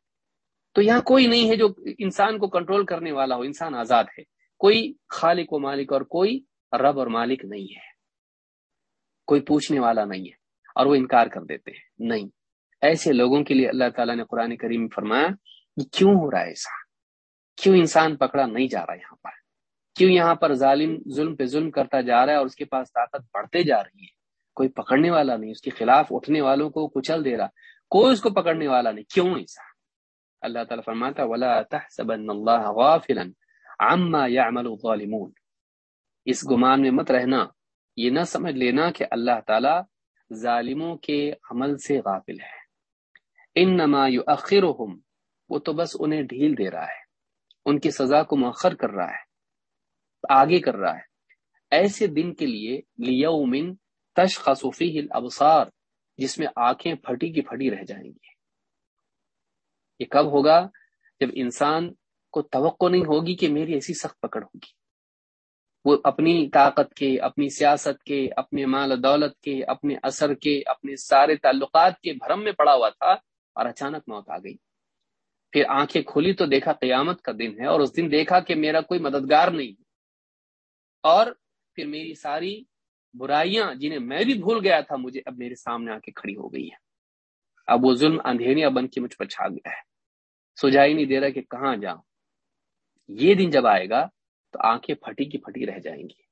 تو یہاں کوئی نہیں ہے جو انسان کو کنٹرول کرنے والا ہو، انسان آزاد ہے۔ کوئی خالق و مالک اور کوئی رب اور مالک نہیں ہے۔ کوئی پوچھنے والا نہیں ہے اور وہ انکار کر دیتے ہیں۔ نہیں۔ ایسے لوگوں کے لیے اللہ تعالیٰ نے قرآن کریم فرمایا کہ کیوں ہو رہا ہے ایسا؟ کیوں انسان پکڑا نہیں جا رہا یہاں پر؟ کیوں یہاں پر ظالم ظلم پہ ظلم کرتا جا رہا ہے اور اس کے پاس طاقت بڑھتے جا رہی ہے؟ کوئی پکڑنے والا نہیں، اس کے خلاف اٹھنے والوں کو کچل دے رہا۔ کوئی اس کو پکڑنے والا نہیں، کیوں ایسا اللہ تعالیٰ فرماتا ولا تحسبن اللہ غافلا عما يعمل الظالمون۔ اس گمان میں مت رہنا، یہ نہ سمجھ لینا کہ اللہ تعالی ظالموں کے عمل سے غافل ہے۔ انما یؤخرهم وہ تو بس انہیں ڈھیل دے رہا ہے۔ ان کی سزا کو مؤخر کر رہا ہے، آگے کر رہا ہے۔ ایسے دن کے لیے لیوم تشخص فیہ الابصار، جس میں آنکھیں پھٹی کی پھٹی رہ جائیں گی۔ یہ کب ہوگا؟ جب انسان کو توقع نہیں ہوگی کہ میری ایسی سخت پکڑ ہوگی۔ وہ اپنی طاقت کے، اپنی سیاست کے، اپنے مال و دولت کے، اپنے اثر کے، اپنے سارے تعلقات کے بھرم میں پڑا ہوا تھا اور اچانک موت آ گئی۔ پھر آنکھیں کھلی تو دیکھا قیامت کا دن ہے اور اس دن دیکھا کہ میرا کوئی مددگار نہیں۔ اور پھر میری ساری برائیاں جنہیں میں بھی بھول گیا تھا، مجھے اب میرے سامنے آ کے کھڑی ہو گئی ہیں۔ اب وہ ظلم اندھیریاں بن کے مجھ پر چھا گیا ہے۔ سجائی نہیں دے رہا کہ کہاں جاؤں۔ یہ دن جب آئے گا تو آنکھیں پھٹی کی پھٹی رہ جائیں گی۔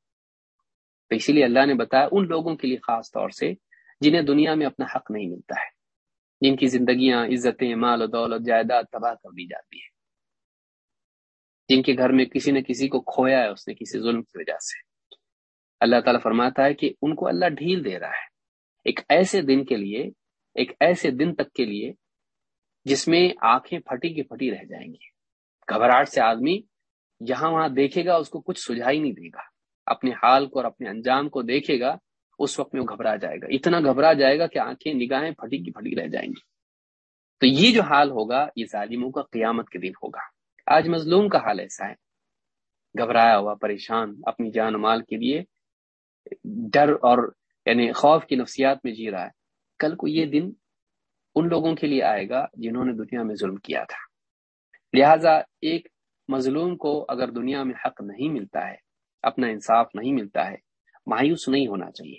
تو اسی لیے اللہ نے بتایا، ان لوگوں کے لیے خاص طور سے جنہیں دنیا میں اپنا حق نہیں ملتا ہے، جن کی زندگیاں، عزتیں، مال و دولت، جائیداد تباہ کر دی جاتی ہے جن کے گھر میں کسی نہ کسی کو کھویا ہے، اس نے کسی ظلم کی وجہ سے۔ اللہ تعالیٰ فرماتا ہے کہ ان کو اللہ ڈھیل دے رہا ہے۔ ایک ایسے دن کے لیے، ایک ایسے دن تک کے لیے جس میں آنکھیں پھٹی کی پھٹی رہ جائیں گی۔ گھبراہٹ سے آدمی جہاں وہاں دیکھے گا، اس کو کچھ سجائی نہیں دے گا۔ اپنے حال کو اور اپنے انجام کو دیکھے گا، اس وقت میں وہ گھبرا جائے گا۔ اتنا گھبرا جائے گا کہ آنکھیں، نگاہیں پھٹی کی پھٹی رہ جائیں گی۔ تو یہ جو حال ہوگا، یہ ظالموں کا قیامت کے دن ہوگا۔ آج مظلوم کا حال ایسا ہے۔ گھبرایا ہوا، پریشان، اپنی جان و مال کے لیے ڈر اور یعنی خوف کی نفسیات میں جی رہا ہے۔ کل کو یہ دن ان لوگوں کے لیے آئے گا جنہوں نے دنیا میں ظلم کیا تھا۔ لہذا ایک مظلوم کو اگر دنیا میں حق نہیں ملتا ہے، اپنا انصاف نہیں ملتا ہے، مایوس نہیں ہونا چاہیے۔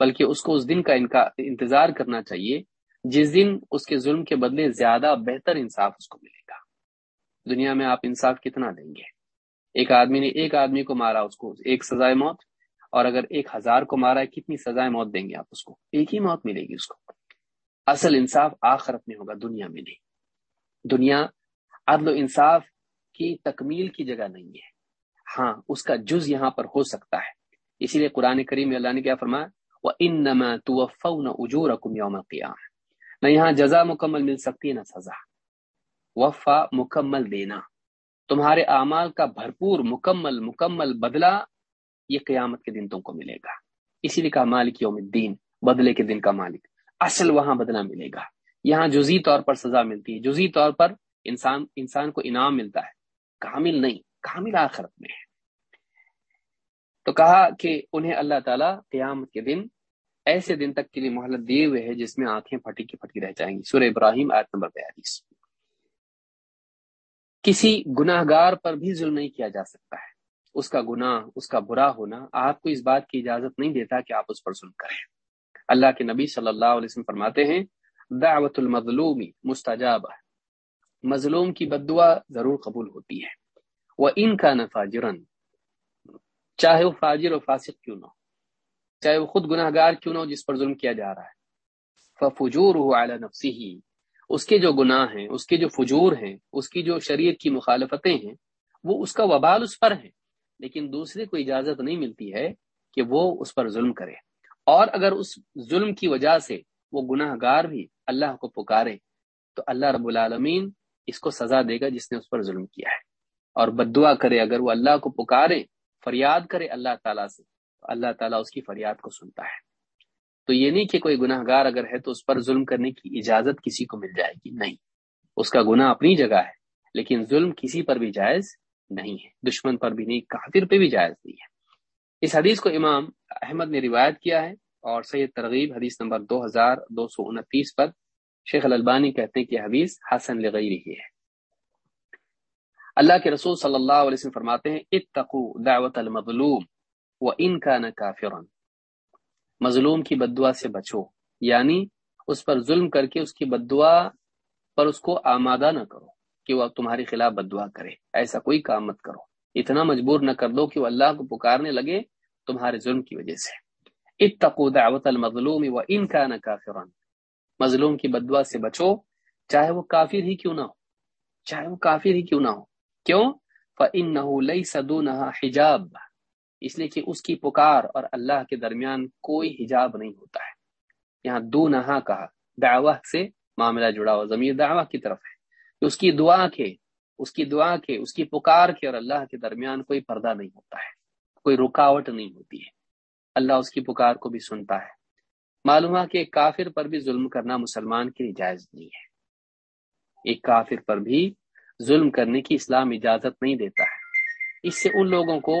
بلکہ اس کو اس دن کا انتظار کرنا چاہیے، جس دن اس کے ظلم کے بدلے زیادہ بہتر انصاف اس کو ملے گا۔ دنیا میں آپ انصاف کتنا دیں گے؟ ایک آدمی نے ایک آدمی کو مارا، اس کو ایک سزائے موت۔ اور اگر ایک ہزار کو مارا ہے، کتنی سزائے موت دیں گے آپ اس کو؟ ایک ہی موت ملے گی اس کو۔ اصل انصاف آخرت میں ہوگا، دنیا میں نہیں۔ دنیا، عدل و انصاف کی تکمیل کی جگہ نہیں ہے۔ ہاں اس کا جز یہاں پر ہو سکتا ہے۔ اسی لیے قرآن کریم میں اللہ نے کیا فرمایا وہ ان نہ اجور یوم نہ یہاں جزا مکمل مل سکتی ہے، نہ سزا۔ وفا مکمل دینا۔ تمہارے اعمال کا بھرپور مکمل مکمل بدلہ یہ قیامت کے دن تم کو ملے گا۔ اسی لیے کہا، مالک یوم الدین، بدلے کے دن کا مالک۔ اصل وہاں بدلہ ملے گا۔ یہاں جزی طور پر سزا ملتی ہے۔ جزی طور پر انسان انسان کو انعام ملتا ہے۔ کامل نہیں، کامل آخرت میں ہے۔ تو کہا کہ انہیں اللہ تعالیٰ قیامت کے دن ایسے دن تک کے لیے مہلت دیے ہوئے ہے جس میں آنکھیں پھٹی کی پھٹی رہ جائیں گی۔ سورہ ابراہیم آیت نمبر بیالیس۔ کسی گناہ گار پر بھی ظلم نہیں کیا جا سکتا ہے۔ اس کا گناہ، اس کا برا ہونا آپ کو اس بات کی اجازت نہیں دیتا کہ آپ اس پر ظلم کریں۔ اللہ کے نبی صلی اللہ علیہ وسلم فرماتے ہیں، دعوت المظلومی مستجاب مظلوم کی بد دعا ضرور قبول ہوتی ہے۔ وہ ان کا نفاجرن چاہے وہ فاجر و فاسق کیوں نہ ہو، چاہے وہ خود گناہ گار کیوں نہ ہو جس پر ظلم کیا جا رہا ہے۔ فجور ہو اعلیٰ نفسی ہی اس کے جو گناہ ہیں، اس کے جو فجور ہیں، اس کی جو شریعت کی مخالفتیں ہیں، وہ اس کا وبال اس پر ہے لیکن دوسرے کو اجازت نہیں ملتی ہے کہ وہ اس پر ظلم کرے۔ اور اگر اس ظلم کی وجہ سے وہ گناہ گار بھی اللہ کو پکارے، تو اللہ رب العالمین اس کو سزا دے گا جس نے اس پر ظلم کیا ہے۔ اور بد دعا کرے، اگر وہ اللہ کو پکارے، فریاد کرے اللہ تعالیٰ سے، تو اللہ تعالیٰ اس کی فریاد کو سنتا ہے۔ تو یہ نہیں کہ کوئی گناہ گار اگر ہے تو اس پر ظلم کرنے کی اجازت کسی کو مل جائے گی؟ نہیں۔ اس کا گناہ اپنی جگہ ہے، لیکن ظلم کسی پر بھی جائز نہیں ہے۔ دشمن پر بھی نہیں، کافر پہ بھی جائز نہیں ہے۔ اس حدیث کو امام احمد نے روایت کیا ہے اور سید ترغیب حدیث نمبر دو ہزار دو سو انتیس پر شیخ الالبانی کہتے ہیں کہ حدیث حسن لغیر ہی ہے۔ اللہ کے رسول صلی اللہ علیہ وسلم فرماتے ہیں اتقو دعوت المظلوم و ان کا نہ کافرن مظلوم کی بدعا سے بچو یعنی اس پر ظلم کر کے اس کی بدعا پر اس کو آمادہ نہ کرو۔ کہ وہ تمہارے خلاف بدعا کرے۔ ایسا کوئی کام مت کرو۔ اتنا مجبور نہ کر دو کہ وہ اللہ کو پکارنے لگے تمہارے ظلم کی وجہ سے۔ اتقو دعوت المظلوم و ان کا نہ کافرن مظلوم کی بدعا سے بچو۔ چاہے وہ کافر ہی کیوں نہ ہو۔ چاہے وہ کافر ہی کیوں نہ ہو۔ کیوں؟ فَإِنَّهُ لَيْسَ دُونَهَا حجاب۔ اس لیے کہ اس کی پکار اور اللہ کے درمیان کوئی حجاب نہیں ہوتا ہے۔ یہاں دو نہا کہا۔ دعوت سے معاملہ جڑا ہوا۔ ضمیر دعوت کی طرف ہے۔ کہ اس کی دعا کے، اس کی دعا کے، اس کی پکار کے اور اللہ کے درمیان کوئی پردہ نہیں ہوتا ہے، کوئی رکاوٹ نہیں ہوتی ہے۔ اللہ اس کی پکار کو بھی سنتا ہے۔ معلوم ہے کہ ایک کافر پر بھی ظلم کرنا مسلمان کی جائز نہیں ہے۔ ایک کافر پر بھی ظلم کرنے کی اسلام اجازت نہیں دیتا ہے۔ اس سے ان لوگوں کو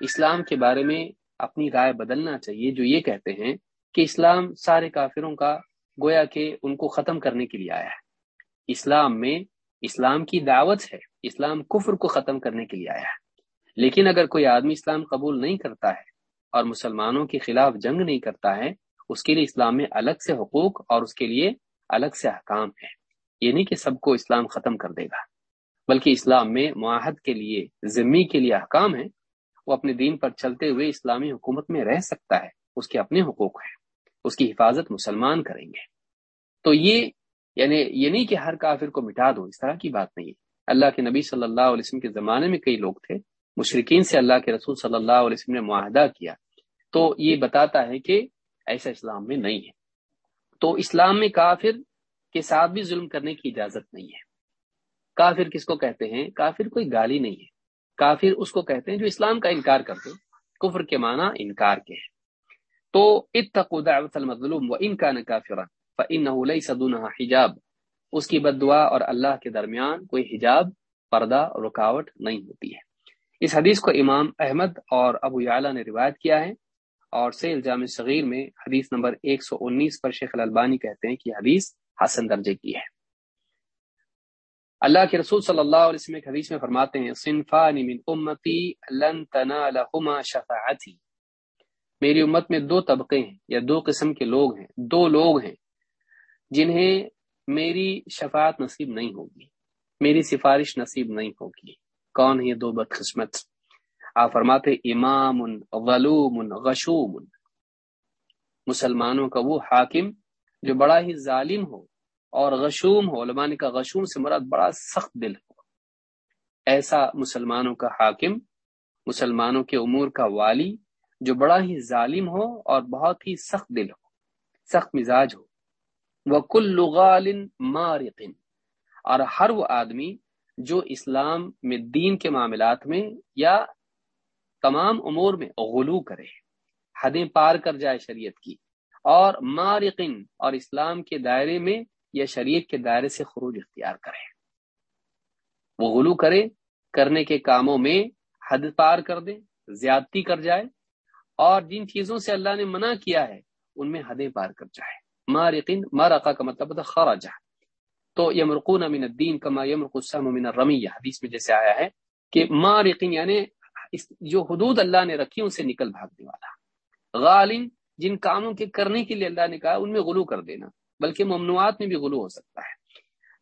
اسلام کے بارے میں اپنی رائے بدلنا چاہیے جو یہ کہتے ہیں کہ اسلام سارے کافروں کا گویا کہ ان کو ختم کرنے کے لیے آیا ہے۔ اسلام میں اسلام کی دعوت ہے، اسلام کفر کو ختم کرنے کے لیے آیا ہے۔ لیکن اگر کوئی آدمی اسلام قبول نہیں کرتا ہے اور مسلمانوں کے خلاف جنگ نہیں کرتا ہے، اس کے لیے اسلام میں الگ سے حقوق اور اس کے لیے الگ سے احکام ہے یہ نہیں کہ سب کو اسلام ختم کر دے گا، بلکہ اسلام میں معاہد کے لیے ذمی کے لیے احکام ہے وہ اپنے دین پر چلتے ہوئے اسلامی حکومت میں رہ سکتا ہے۔ اس کے اپنے حقوق ہیں۔ اس کی حفاظت مسلمان کریں گے۔ تو یہ یعنی یہ نہیں کہ ہر کافر کو مٹا دو اس طرح کی بات نہیں ہے۔ اللہ کے نبی صلی اللہ علیہ وسلم کے زمانے میں کئی لوگ تھے مشرقین سے اللہ کے رسول صلی اللہ علیہ وسلم نے معاہدہ کیا۔ تو یہ بتاتا ہے کہ ایسا اسلام میں نہیں ہے۔ تو اسلام میں کافر کے ساتھ بھی ظلم کرنے کی اجازت نہیں ہے۔ کافر کس کو کہتے ہیں؟ کافر کوئی گالی نہیں ہے۔ کافر اس کو کہتے ہیں جو اسلام کا انکار کرتے کفر کے معنی انکار کے ہیں۔ تو اتقوا دعوت المظلوم و ان کا نکافرا فانه ليس دونها حجاب۔ اس کی بد دعا اور اللہ کے درمیان کوئی حجاب، پردہ، رکاوٹ نہیں ہوتی ہے۔ اس حدیث کو امام احمد اور ابو یعلا نے روایت کیا ہے اور سیل جامع صغیر میں حدیث نمبر 119 پر شیخ الالبانی کہتے ہیں کہ حدیث حسن درجے کی ہے۔ اللہ کے رسول صلی اللہ علیہ وسلم ایک حدیث میں فرماتے ہیں، صنفان من امتی لن تنالہما شفاعتی۔ میری امت میں دو طبقے ہیں یا دو قسم کے لوگ ہیں، دو لوگ ہیں۔ جنہیں میری شفاعت نصیب نہیں ہوگی، میری سفارش نصیب نہیں ہوگی۔ کون ہے دو بدقسمت؟ آپ فرماتے امام غلوم غشوم۔ مسلمانوں کا وہ حاکم جو بڑا ہی ظالم ہو اور غشوم ہو، علماء نے غشوم سے مراد بڑا سخت دل ہو۔ ایسا مسلمانوں کا حاکم، مسلمانوں کے امور کا والی جو بڑا ہی ظالم ہو اور بہت ہی سخت دل ہو، سخت مزاج ہو۔ وہ کل مارقن اور ہر وہ آدمی جو اسلام میں دین کے معاملات میں یا تمام امور میں غلو کرے، حدیں پار کر جائے شریعت کی، اور مارقن اور اسلام کے دائرے میں یا شریعت کے دائرے سے خروج اختیار کرے۔ وہ غلو کرے، کرنے کے کاموں میں حد پار کر دے، زیادتی کر جائے، اور جن چیزوں سے اللہ نے منع کیا ہے، ان میں حدیں پار کر جائے۔ مارقین، مارقا کا مطلب خراجہ۔ تو یمرقون من الدین کما یمرق السهم من الرمیہ۔ حدیث میں جیسے آیا ہے کہ مارقین یعنی جو حدود اللہ نے رکھی ان سے نکل بھاگنے والا۔ غالن جن کاموں کے کرنے کے لیے اللہ نے کہا، ان میں غلو کر دینا، بلکہ ممنوعات میں بھی غلو ہو سکتا ہے۔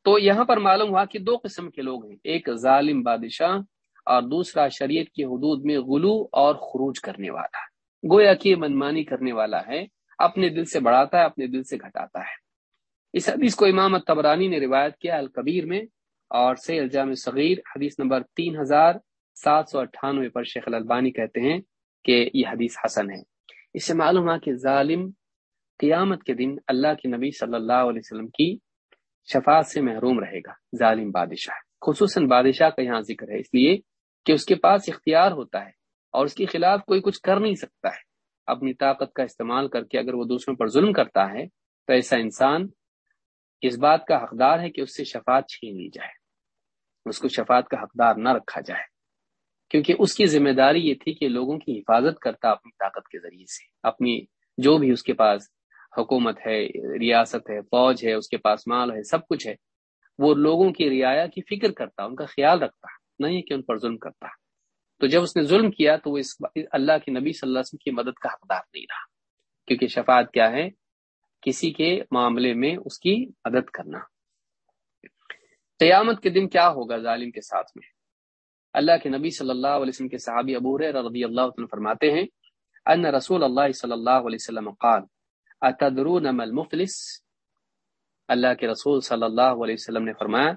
تو یہاں پر معلوم ہوا کہ دو قسم کے لوگ ہیں، ایک ظالم بادشاہ اور دوسرا شریعت کی حدود میں غلو اور خروج کرنے والا۔ گویا کہ منمانی کرنے والا ہے اپنے دل سے بڑھاتا ہے، اپنے دل سے گھٹاتا ہے۔ اس حدیث کو امام تبرانی نے روایت کیا، الکبیر میں، اور سے الجام صغیر حدیث نمبر تین ہزار سات سو اٹھانوے پر شیخ البانی کہتے ہیں کہ یہ حدیث حسن ہے۔ اس سے معلوم ہوا کہ ظالم قیامت کے دن اللہ کے نبی صلی اللہ علیہ وسلم کی شفاعت سے محروم رہے گا۔ ظالم بادشاہ خصوصاً بادشاہ کا یہاں ذکر ہے، اس لیے کہ اس کے پاس اختیار ہوتا ہے اور اس کے خلاف کوئی کچھ کر نہیں سکتا ہے۔ اپنی طاقت کا استعمال کر کے اگر وہ دوسروں پر ظلم کرتا ہے، تو ایسا انسان اس بات کا حقدار ہے کہ اس سے شفاعت چھین لی جائے۔ اس کو شفاعت کا حقدار نہ رکھا جائے۔ کیونکہ اس کی ذمہ داری یہ تھی کہ لوگوں کی حفاظت کرتا اپنی طاقت کے ذریعے سے۔ اپنی جو بھی اس کے پاس حکومت ہے، ریاست ہے، فوج ہے، اس کے پاس مال ہے، سب کچھ ہے، وہ لوگوں کی رعایا کی فکر کرتا، ان کا خیال رکھتا، نہیں کہ ان پر ظلم کرتا۔ تو جب اس نے ظلم کیا تو وہ اس اللہ کے نبی صلی اللہ علیہ وسلم کی مدد کا حقدار نہیں رہا۔ کیونکہ شفاعت کیا ہے؟ کسی کے معاملے میں اس کی مدد کرنا۔ قیامت کے دن کیا ہوگا ظالم کے ساتھ میں؟ اللہ کے نبی صلی اللہ علیہ وسلم کے صحابی ابو رضی اللہ عنہ فرماتے ہیں، ان رسول اللہ صلی اللہ علیہ وسلم قال، اتدرون ما المفلس؟ اللہ کے رسول صلی اللہ علیہ وسلم نے فرمایا،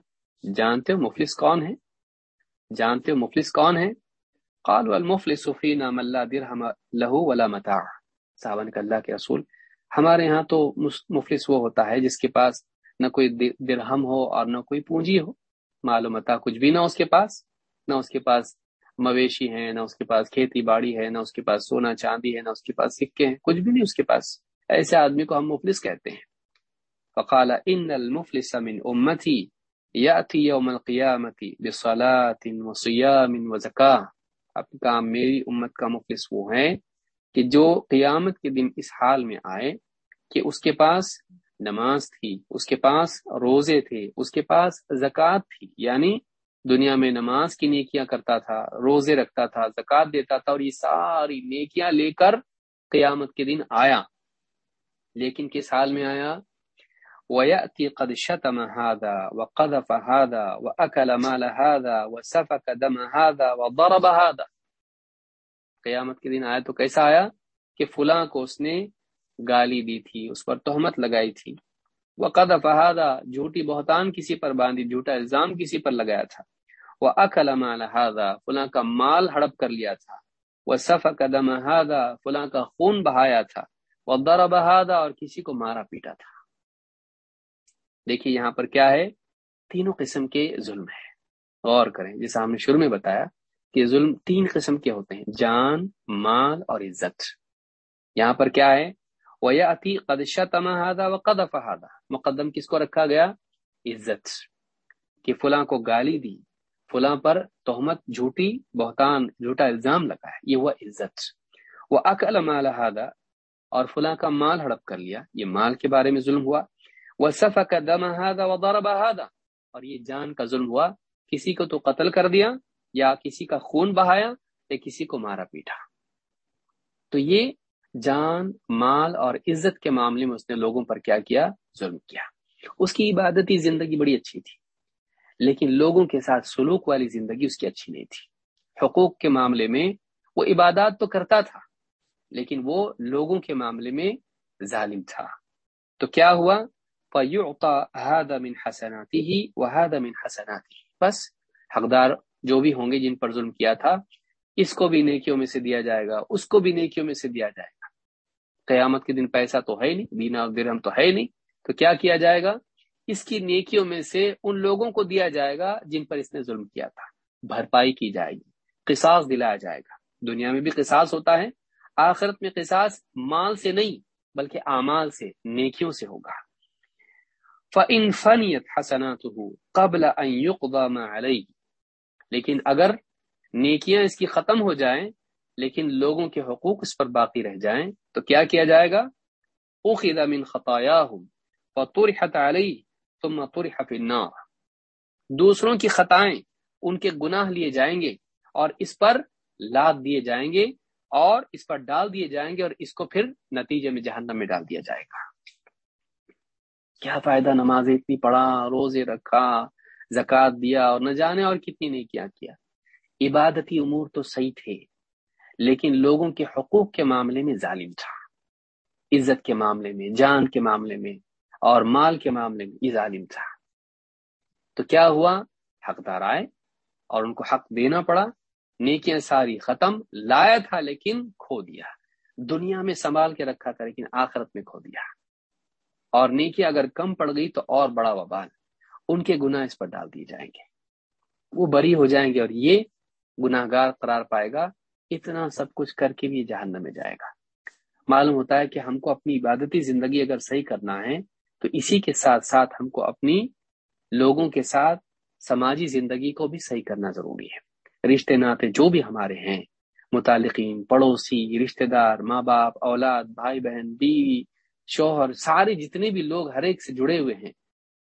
جانتے ہو مفلس کون ہے؟ جانتے ہو مفلس کون ہے؟ قال المفلس فينا من لا درهم له ولا متاع. صحابہ نے اللہ کے رسول، ہمارے ہاں تو مفلس وہ ہوتا ہے جس کے پاس نہ کوئی درہم ہو اور نہ کوئی پونجی ہو۔ معلومات کچھ بھی نہ اس کے پاس، نہ اس کے پاس مویشی ہیں نہ اس کے پاس کھیتی باڑی ہے، نہ اس کے پاس سونا چاندی ہے، نہ اس کے پاس سکے ہیں، کچھ بھی نہیں اس کے پاس۔ ایسے آدمی کو ہم مفلس کہتے ہیں۔ فقال ان المفلس من امتی یاتی یوم القیامت بصلاة وصیام وزکاة اب کام میری امت کا مفلس وہ ہے کہ جو قیامت کے دن اس حال میں آئے کہ اس کے پاس نماز تھی، اس کے پاس روزے تھے، اس کے پاس زکوٰۃ تھی یعنی دنیا میں نماز کی نیکیاں کرتا تھا، روزے رکھتا تھا، زکوٰۃ دیتا تھا اور یہ ساری نیکیاں لے کر قیامت کے دن آیا۔ لیکن کس حال میں آیا؟ وَيَأْتِي قَدْ شَتَمَ هَذَا وَقَذَفَ هَذَا وَأَكَلَ مَالَ هَذَا وَسَفَكَ دَمَ هَذَا وَضَرَبَ هَذَا۔ قیامت کے دن آیا تو کیسا آیا؟ کہ فلاں کو اس نے گالی دی تھی، اس پر تہمت لگائی تھی۔ وہ قد جھوٹی بہتان کسی پر باندھی، جھوٹا الزام کسی پر لگایا تھا۔ وہ اکل ہادا فلاں کا مال ہڑپ کر لیا تھا۔ وہ صف قدم ہادا فلاں کا خون بہایا تھا۔ وہ در بہادا اور کسی کو مارا پیٹا تھا۔ دیکھیے یہاں پر کیا ہے؟ تینوں قسم کے ظلم ہے غور کریں، جیسا ہم نے شروع میں بتایا کہ ظلم تین قسم کے ہوتے ہیں، جان، مال اور عزت۔ یہاں پر کیا ہے؟ قدشہ تمہادہ و قدف مقدم کس کو رکھا گیا؟ عزت۔ کہ فلاں کو گالی دی، فلاں پر تہمت، جھوٹی، بہتان، جھوٹا الزام لگا ہے۔ یہ ہوا عزت۔ وہ اکل مال اور فلاں کا مال ہڑپ کر لیا۔ یہ مال کے بارے میں ظلم ہوا۔ وہ صف کا دم ہادا و دور اور یہ جان کا ظلم ہوا، کسی کو تو قتل کر دیا یا کسی کا خون بہایا، یا کسی کو مارا پیٹا۔ تو یہ جان، مال اور عزت کے معاملے میں اس نے لوگوں پر کیا کیا؟ ظلم کیا۔ اس کی عبادتی زندگی بڑی اچھی تھی، لیکن لوگوں کے ساتھ سلوک والی زندگی اس کی اچھی نہیں تھی۔ حقوق کے معاملے میں وہ عبادات تو کرتا تھا، لیکن وہ لوگوں کے معاملے میں ظالم تھا۔ تو کیا ہوا؟ من حسناتی ہی وہ من حسناتی بس حقدار جو بھی ہوں گے جن پر ظلم کیا تھا، اس کو بھی نیکیوں میں سے دیا جائے گا، اس کو بھی نیکیوں میں سے دیا جائے گا۔ قیامت کے دن پیسہ تو ہے نہیں دینا درہم تو ہے نہیں، تو کیا کیا جائے گا؟ اس کی نیکیوں میں سے ان لوگوں کو دیا جائے گا جن پر اس نے ظلم کیا تھا۔ بھرپائی کی جائے گی، قصاص دلایا جائے گا۔ دنیا میں بھی قصاص ہوتا ہے، آخرت میں قصاص مال سے نہیں، بلکہ اعمال سے، نیکیوں سے ہوگا۔ فَإِن فَنِيَتْ حَسَنَاتُهُ قَبْلَ أَن يُقْضَى مَا عَلَيْهِ لیکن اگر نیکیاں اس کی ختم ہو جائیں، لیکن لوگوں کے حقوق اس پر باقی رہ جائیں، تو کیا کیا جائے گا؟ من ثم طرح في النار دوسروں کی خطائیں ان کے گناہ لیے جائیں گے اور اس پر لاد دیے جائیں گے اور اس پر ڈال دیے جائیں گے اور اس کو پھر نتیجے میں جہنم میں ڈال دیا جائے گا۔ کیا فائدہ نماز اتنی پڑھا، روزے رکھا، زکوٰۃ دیا اور نہ جانے اور کتنی نہیں کیا کیا؟ عبادتی امور تو صحیح تھے، لیکن لوگوں کے حقوق کے معاملے میں ظالم تھا، عزت کے معاملے میں، جان کے معاملے میں اور مال کے معاملے میں یہ ظالم تھا۔ تو کیا ہوا؟ حقدار آئے اور ان کو حق دینا پڑا، نیکیاں ساری ختم، لایا تھا لیکن کھو دیا۔ دنیا میں سنبھال کے رکھا تھا لیکن آخرت میں کھو دیا۔ اور نیکی اگر کم پڑ گئی تو اور بڑا وبال ان کے گناہ اس پر ڈال دیے جائیں گے۔ وہ بری ہو جائیں گے اور یہ گناہ گار قرار پائے گا۔ اتنا سب کچھ کر کے بھی جہنم میں جائے گا۔ معلوم ہوتا ہے کہ ہم کو اپنی عبادتی زندگی اگر صحیح کرنا ہے تو اسی کے ساتھ ساتھ ہم کو اپنی لوگوں کے ساتھ سماجی زندگی کو بھی صحیح کرنا ضروری ہے۔ رشتے ناطے جو بھی ہمارے ہیں، متعلقین، پڑوسی، رشتہ دار، ماں باپ، اولاد، بھائی بہن، بیوی شوہر، سارے جتنے بھی لوگ ہر ایک سے جڑے ہوئے ہیں،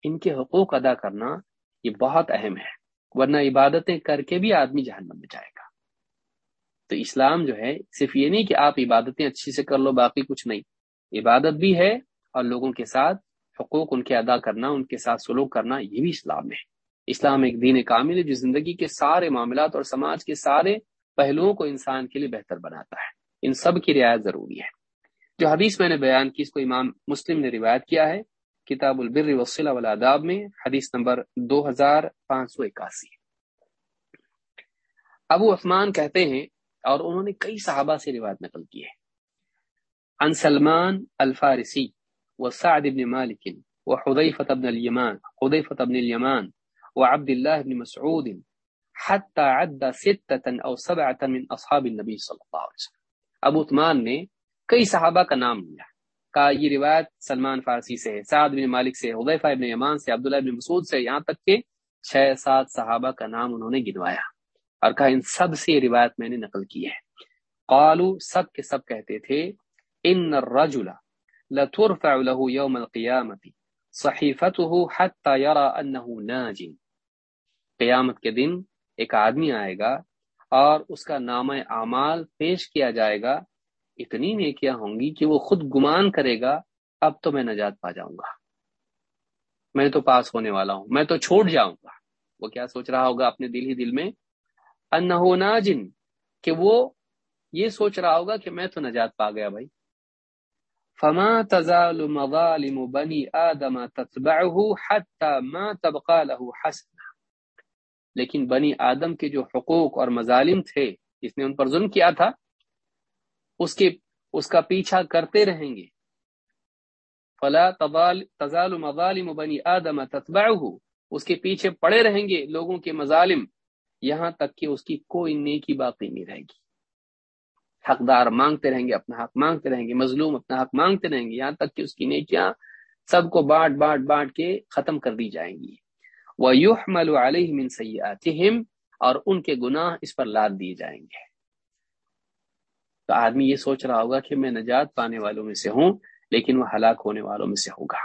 ان کے حقوق ادا کرنا یہ بہت اہم ہے، ورنہ عبادتیں کر کے بھی آدمی جہنم میں جائے گا۔ تو اسلام جو ہے، صرف یہ نہیں کہ آپ عبادتیں اچھی سے کر لو، باقی کچھ نہیں۔ عبادت بھی ہے اور لوگوں کے ساتھ حقوق ان کے ادا کرنا، ان کے ساتھ سلوک کرنا، یہ بھی اسلام ہے۔ اسلام ایک دین کامل ہے جو زندگی کے سارے معاملات اور سماج کے سارے پہلوؤں کو انسان کے لیے بہتر بناتا ہے۔ ان سب کی رعایت ضروری ہے۔ جو حدیث میں نے بیان کی، اس کو امام مسلم نے روایت کیا ہے، کتاب البر وسیلہ والاداب میں، حدیث نمبر دو ہزار پانچ سو اکاسی۔ ابو عثمان کہتے ہیں، اور انہوں نے کئی صحابہ سے روایت نقل کی ہے۔ ان سلمان الفارسی وسعد بن مالک وحذيفة بن اليمان حذيفة بن اليمان وعبد الله بن مسعود حتى عد ستة أو سبعة من أصحاب النبي صلى الله عليه وسلم۔ ابو عثمان نے کئی صحابہ کا نام لیا۔ کہا یہ روایت سلمان فارسی سے، سعد بن مالک سے، حذیفہ ابن یمان سے، عبداللہ بن مسعود سے یہاں تک کہ چھ سات صحابہ کا نام انہوں نے گنوایا۔ اور کہا، ان سب سے یہ روایت میں نے نقل کی ہے۔ قالو سب کے سب کہتے تھے، ان الرجل لترفع له يوم القيامة صحیفته حتى يرى انه ناج۔ قیامت کے دن ایک آدمی آئے گا اور اس کا نام اعمال پیش کیا جائے گا۔ اتنی نیکیاں ہوں گی کہ وہ خود گمان کرے گا، اب تو میں نجات پا جاؤں گا۔ میں تو پاس ہونے والا ہوں، میں تو چھوڑ جاؤں گا۔ وہ کیا سوچ رہا ہوگا اپنے دل ہی دل میں؟ انہو ناجن، کہ وہ یہ سوچ رہا ہوگا کہ میں تو نجات پا گیا بھائی۔ فما تزال مظالم بنی آدم تتبعه حتى ما تبقى له حسنہ۔ لیکن بنی آدم کے جو حقوق اور مظالم تھے، جس نے ان پر ظلم کیا تھا اس کے اس کا پیچھا کرتے رہیں گے۔ فلا تزال مظالم بنی آدم تتبعه۔ اس کے پیچھے پڑے رہیں گے لوگوں کے مظالم۔ یہاں تک کہ اس کی کوئی نیکی باقی نہیں رہے گی۔ حقدار مانگتے رہیں گے، اپنا حق مانگتے رہیں گے۔ مظلوم اپنا حق مانگتے رہیں گے۔ یہاں تک کہ اس کی نیکیاں سب کو بانٹ بانٹ بانٹ کے ختم کر دی جائیں گی۔ وہ یوح ملو علیہ سیاحم اور ان کے گناہ اس پر لاد دیے جائیں گے۔ تو آدمی یہ سوچ رہا ہوگا کہ میں نجات پانے والوں میں سے ہوں، لیکن وہ ہلاک ہونے والوں میں سے ہوگا۔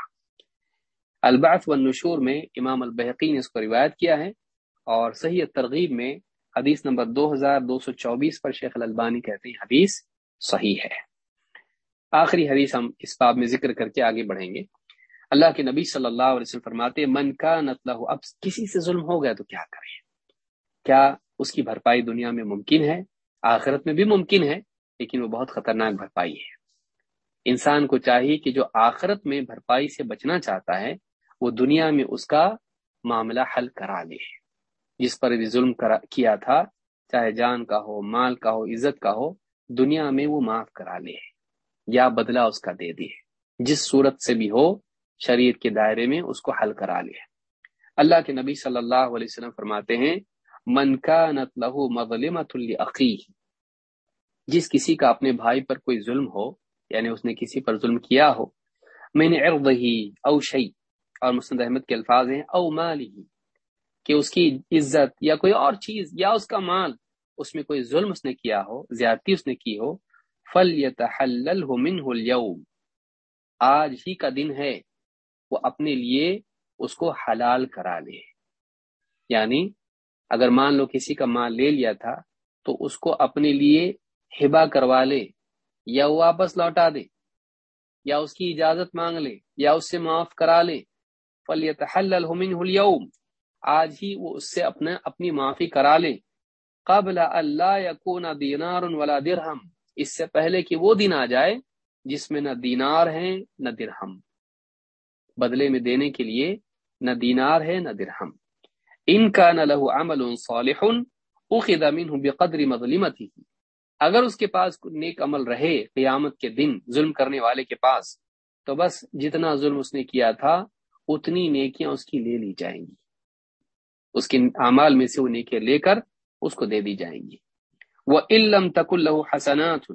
الباف و نشور میں امام البحقی نے اس کو روایت کیا ہے اور صحیح ترغیب میں حدیث نمبر دو ہزار دو سو چوبیس پر شیخ الالبانی کہتے ہیں حدیث صحیح ہے۔ آخری حدیث ہم اس باب میں ذکر کر کے آگے بڑھیں گے۔ اللہ کے نبی صلی اللہ علیہ وسلم فرماتے من کا نتلہ اب کسی سے ظلم ہو گیا تو کیا کرے؟ کیا اس کی بھرپائی دنیا میں ممکن ہے؟ آخرت میں بھی ممکن ہے لیکن وہ بہت خطرناک بھرپائی ہے۔ انسان کو چاہیے کہ جو آخرت میں بھرپائی سے بچنا چاہتا ہے، وہ دنیا میں اس کا معاملہ حل کرا لے۔ جس پر بھی ظلم کیا تھا، چاہے جان کا ہو، مال کا ہو، عزت کا ہو، دنیا میں وہ معاف کرا لے یا بدلہ اس کا دے دے۔ جس صورت سے بھی ہو شریر کے دائرے میں اس کو حل کرا لے۔ اللہ کے نبی صلی اللہ علیہ وسلم فرماتے ہیں، من کا نت لہو مغلمت العقی جس کسی کا اپنے بھائی پر کوئی ظلم ہو یعنی اس نے کسی پر ظلم کیا ہو میں نے ارد ہی او شعی اور مسند احمد کے الفاظ ہیں، او مال ہی کہ اس کی عزت یا کوئی اور چیز یا اس کا مال، اس میں کوئی ظلم اس نے کیا ہو، زیادتی اس نے کی ہو فل اليوم آج ہی کا دن ہے، وہ اپنے لیے اس کو حلال کرا لے۔ یعنی اگر مان لو کسی کا مال لے لیا تھا، تو اس کو اپنے لیے ہبا کروا لے، یا وہ واپس لوٹا دے، یا اس کی اجازت مانگ لے، یا اس سے معاف کرا لے۔ فلیت اليوم۔ آج ہی وہ اس سے اپنا، اپنی معافی کرا لے۔ قبل اللہ یقون دینار ولا درہم اس سے پہلے کہ وہ دن آ جائے، جس میں نہ دینار ہے، نہ درہم۔ بدلے میں دینے کے لیے نہ دینار ہے، نہ درہم۔ ان کا نہ لہو عمل صالح اخذ منه بقدر مظلمته۔ اگر اس کے پاس نیک عمل رہے قیامت کے دن ظلم کرنے والے کے پاس، تو بس جتنا ظلم اس نے کیا تھا، اتنی نیکیاں اس کی لے لی جائیں گی۔ اس کے اعمال میں سے وہ نیکیاں لے کر اس کو دے دی جائیں گی۔ وہ علم تک اللہ حسنات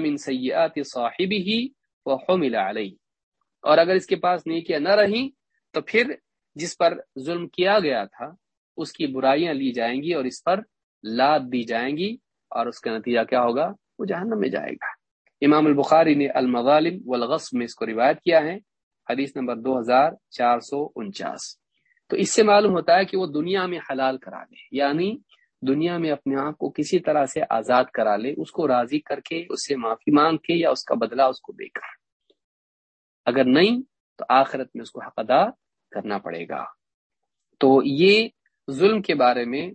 من سیات صاحب ہی وہ علیہ اور اگر اس کے پاس نیکیاں نہ رہیں، تو پھر جس پر ظلم کیا گیا تھا، اس کی برائیاں لی جائیں گی اور اس پر لاد دی جائیں گی۔ اور اس کا نتیجہ کیا ہوگا؟ وہ جہنم میں جائے گا۔ امام البخاری نے المغالم والغصب میں اس کو روایت کیا ہے، حدیث نمبر دو ہزار چار سو انچاس۔ تو اس سے معلوم ہوتا ہے کہ وہ دنیا میں حلال کرا لے یعنی دنیا میں اپنے آپ کو کسی طرح سے آزاد کرا لے، اس کو راضی کر کے، اس سے معافی مانگ کے یا اس کا بدلہ اس کو دے کر۔ اگر نہیں، تو آخرت میں اس کو حق ادا کرنا پڑے گا۔ تو یہ ظلم کے بارے میں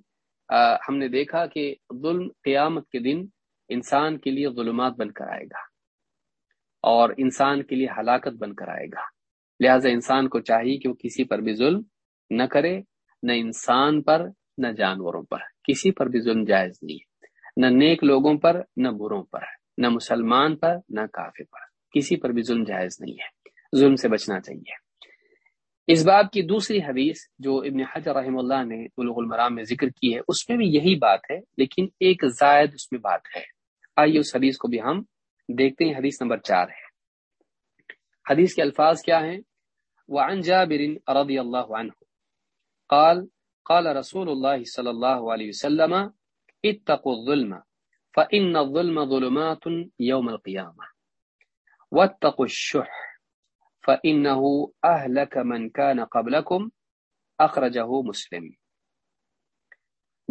ہم نے دیکھا کہ ظلم قیامت کے دن انسان کے لیے ظلمات بن کر آئے گا اور انسان کے لیے ہلاکت بن کر آئے گا۔ لہذا انسان کو چاہیے کہ وہ کسی پر بھی ظلم نہ کرے، نہ انسان پر، نہ جانوروں پر۔ کسی پر بھی ظلم جائز نہیں نہ نیک لوگوں پر، نہ بروں پر۔ نہ مسلمان پر، نہ کافی پر۔ کسی پر بھی ظلم جائز نہیں ہے۔ ظلم سے بچنا چاہیے۔ اس بات کی دوسری حدیث جو ابن حجر رحم اللہ نے بلغ المرام میں ذکر کی ہے، اس میں بھی یہی بات ہے، لیکن ایک زائد اس میں بات ہے۔ آئیے اس حدیث کو بھی ہم دیکھتے ہیں، حدیث نمبر چار ہے۔ حدیث کے الفاظ کیا ہیں؟ وعن جابر رضی اللہ عنہ۔ قال قال رسول الله صلى الله عليه وسلم، اتقوا الظلم، فإن الظلم ظلمات يوم القيامة واتقوا الشح۔ فإنه أهلك من كان قبلكم أخرجه مسلم۔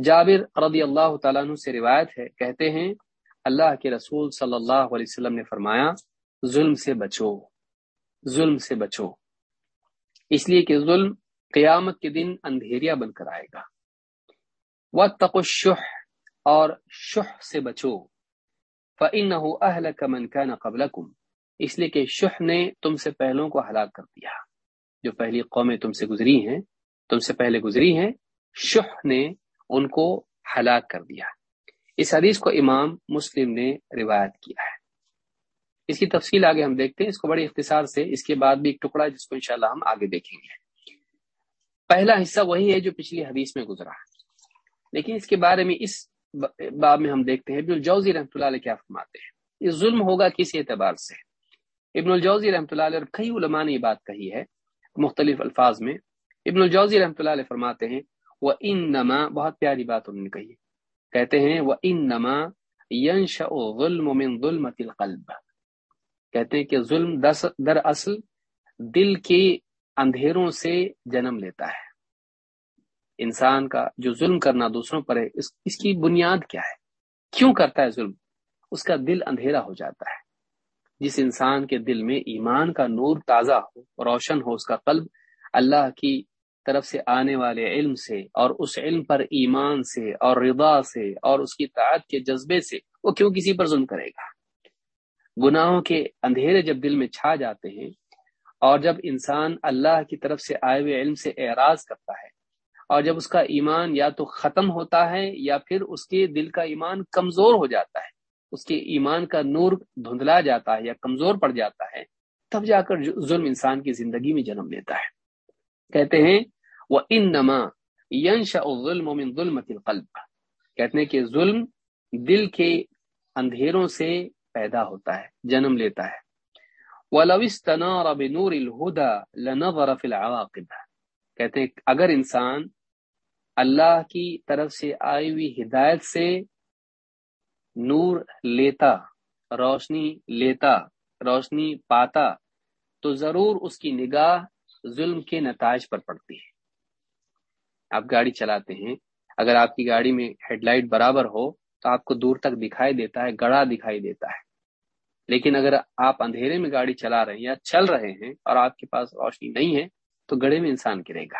جابر رضی اللہ تعالیٰ عنہ سے روایت ہے، کہتے ہیں، اللہ کے رسول صلی اللہ علیہ وسلم نے فرمایا، ظلم سے بچو، ظلم سے بچو۔ اس لیے کہ ظلم قیامت کے دن اندھیریا بن کر آئے گا۔ وہ تقشح اور شح سے بچو۔ فن اہل کا من کا اس لیے کہ شح نے تم سے پہلوں کو ہلاک کر دیا۔ جو پہلی قومیں تم سے گزری ہیں، تم سے پہلے گزری ہیں، شح نے ان کو ہلاک کر دیا۔ اس حدیث کو امام مسلم نے روایت کیا ہے۔ اس کی تفصیل آگے ہم دیکھتے ہیں، اس کو بڑے اختصار سے اس کے بعد بھی ایک ٹکڑا جس کو انشاءاللہ ہم آگے دیکھیں گے۔ پہلا حصہ وہی ہے جو پچھلی حدیث میں گزرا۔ لیکن اس کے بارے میں اس باب میں ہم دیکھتے ہیں، ابن الجوزی رحمۃ اللہ علیہ کیا فرماتے ہیں۔ یہ ظلم ہوگا کس اعتبار سے؟ ابن الجوزی رحمۃ اللہ علیہ اور کئی علماء نے یہ بات کہی ہے مختلف الفاظ میں۔ ابن الجوزی رحمۃ اللہ علیہ فرماتے ہیں وہ ان نما بہت پیاری بات انہوں نے کہی۔ ہے کہتے ہیں وہ ان نما ینش ظلم من ظلمت القلب۔ کہتے ہیں کہ ظلم در اصل دل کی اندھیروں سے جنم لیتا ہے۔ انسان کا جو ظلم کرنا دوسروں پر ہے، اس اس کی بنیاد کیا ہے؟ کیوں کرتا ہے ظلم؟ اس کا دل اندھیرا ہو جاتا ہے۔ جس انسان کے دل میں ایمان کا نور تازہ ہو روشن ہو، اس کا قلب اللہ کی طرف سے آنے والے علم سے اور اس علم پر ایمان سے اور رضا سے اور اس کی تعداد کے جذبے سے وہ کیوں کسی پر ظلم کرے گا؟ گناہوں کے اندھیرے جب دل میں چھا جاتے ہیں اور جب انسان اللہ کی طرف سے آئے ہوئے علم سے اعراض کرتا ہے اور جب اس کا ایمان یا تو ختم ہوتا ہے یا پھر اس کے دل کا ایمان کمزور ہو جاتا ہے اس کے ایمان کا نور دھندلا جاتا ہے یا کمزور پڑ جاتا ہے، تب جا کر ظلم انسان کی زندگی میں جنم لیتا ہے۔ کہتے ہیں وہ ان نما ینش ظلم ظلمت القلب۔ کہتے ہیں کہ ظلم دل کے اندھیروں سے پیدا ہوتا ہے، جنم لیتا ہے۔ ولو استنار بنور الهدى لنظر في العواقب۔ کہتے ہیں، اگر انسان اللہ کی طرف سے آئی ہوئی ہدایت سے نور لیتا، روشنی لیتا، روشنی پاتا، تو ضرور اس کی نگاہ ظلم کے نتائج پر پڑتی ہے۔ آپ گاڑی چلاتے ہیں، اگر آپ کی گاڑی میں ہیڈ لائٹ برابر ہو تو آپ کو دور تک دکھائی دیتا ہے، گڑا دکھائی دیتا ہے۔ لیکن اگر آپ اندھیرے میں گاڑی چلا رہے ہیں یا چل رہے ہیں اور آپ کے پاس روشنی نہیں ہے، تو گڑے میں انسان گرے گا۔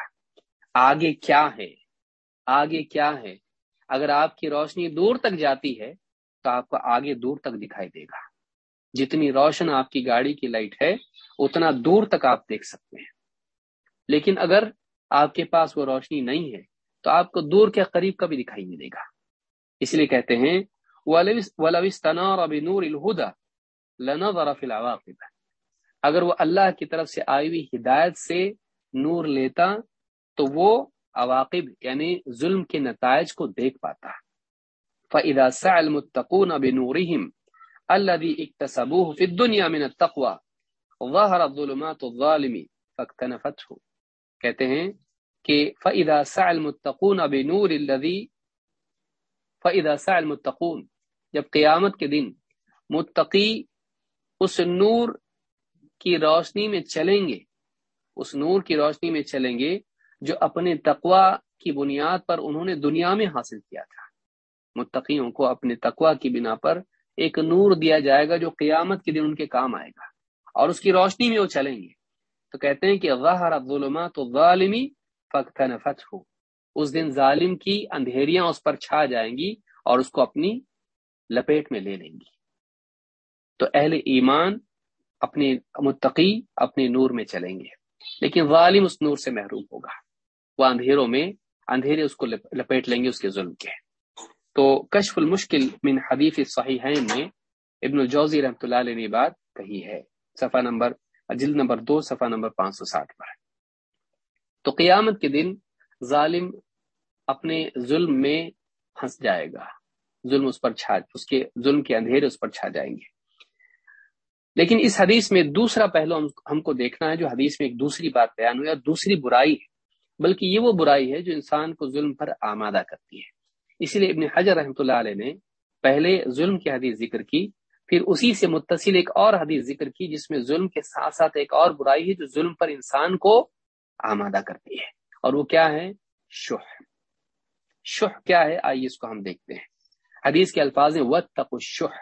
آگے کیا ہے؟ آگے کیا ہے؟ اگر آپ کی روشنی دور تک جاتی ہے تو آپ کو آگے دور تک دکھائی دے گا۔ جتنی روشن آپ کی گاڑی کی لائٹ ہے، اتنا دور تک آپ دیکھ سکتے ہیں۔ لیکن اگر آپ کے پاس وہ روشنی نہیں ہے، تو آپ کو دور کے قریب کبھی دکھائی نہیں دے گا۔ اس لیے کہتے ہیں اگر وہ اللہ کی طرف سے آئی ہوئی ہدایت سے نور لیتا، تو وہ عواقب یعنی ظلم کے نتائج کو دیکھ پاتا۔ فَإِذَا سَعَ الْمُتَّقُونَ بِنُورِهِمْ الَّذِي اِكْتَسَبُوهُ فِي الدُّنْيَا مِنَ التَّقْوَى ظَهَرَ الظُّلُمَاتُ الظَّالِمِ فَاكْتَنَفَتْهُ کہتے ہیں کہ فَإِذَا سَعَ الْمُتَّقُونَ بِنُورِ الَّذِي فَإِذَا سَعَ الْمُتَّقُونَ جب قیامت کے دن متقی اس نور کی روشنی میں چلیں گے، اس نور کی روشنی میں چلیں گے جو اپنے تقوا کی بنیاد پر انہوں نے دنیا میں حاصل کیا تھا۔ متقیوں کو اپنے تقوا کی بنا پر ایک نور دیا جائے گا جو قیامت کے دن ان کے کام آئے گا اور اس کی روشنی میں وہ چلیں گے۔ تو کہتے ہیں کہ غہر ظلمات ظالمی فخت نفت ہو اس دن ظالم کی اندھیریاں اس پر چھا جائیں گی اور اس کو اپنی لپیٹ میں لے لیں گی۔ تو اہل ایمان اپنے متقی اپنے نور میں چلیں گے۔ لیکن ظالم اس نور سے محروم ہوگا۔ وہ اندھیروں میں، اندھیرے اس کو لپیٹ لیں گے اس کے ظلم کے۔ تو کشف المشکل من حدیث صحیحین میں ابن الجوزی رحمۃ اللہ علیہ نے بات کہی ہے۔ صفحہ نمبر، جلد نمبر دو، صفحہ نمبر پانچ سو ساٹھ پر۔ تو قیامت کے دن ظالم اپنے ظلم میں ہنس جائے گا۔ ظلم اس پر چھا، اس کے ظلم کے اندھیرے اس پر چھا جائیں گے۔ لیکن اس حدیث میں دوسرا پہلو ہم کو دیکھنا ہے جو حدیث میں ایک دوسری بات بیان ہوئی اور دوسری برائی ہے۔ بلکہ یہ وہ برائی ہے جو انسان کو ظلم پر آمادہ کرتی ہے۔ اسی لیے ابن حجر رحمۃ اللہ علیہ نے پہلے ظلم کی حدیث ذکر کی، پھر اسی سے متصل ایک اور حدیث ذکر کی، جس میں ظلم کے ساتھ ساتھ ایک اور برائی ہے جو ظلم پر انسان کو آمادہ کرتی ہے۔ اور وہ کیا ہے؟ شح۔ شح کیا ہے؟ آئیے اس کو ہم دیکھتے ہیں۔ حدیث کے الفاظ و تق شح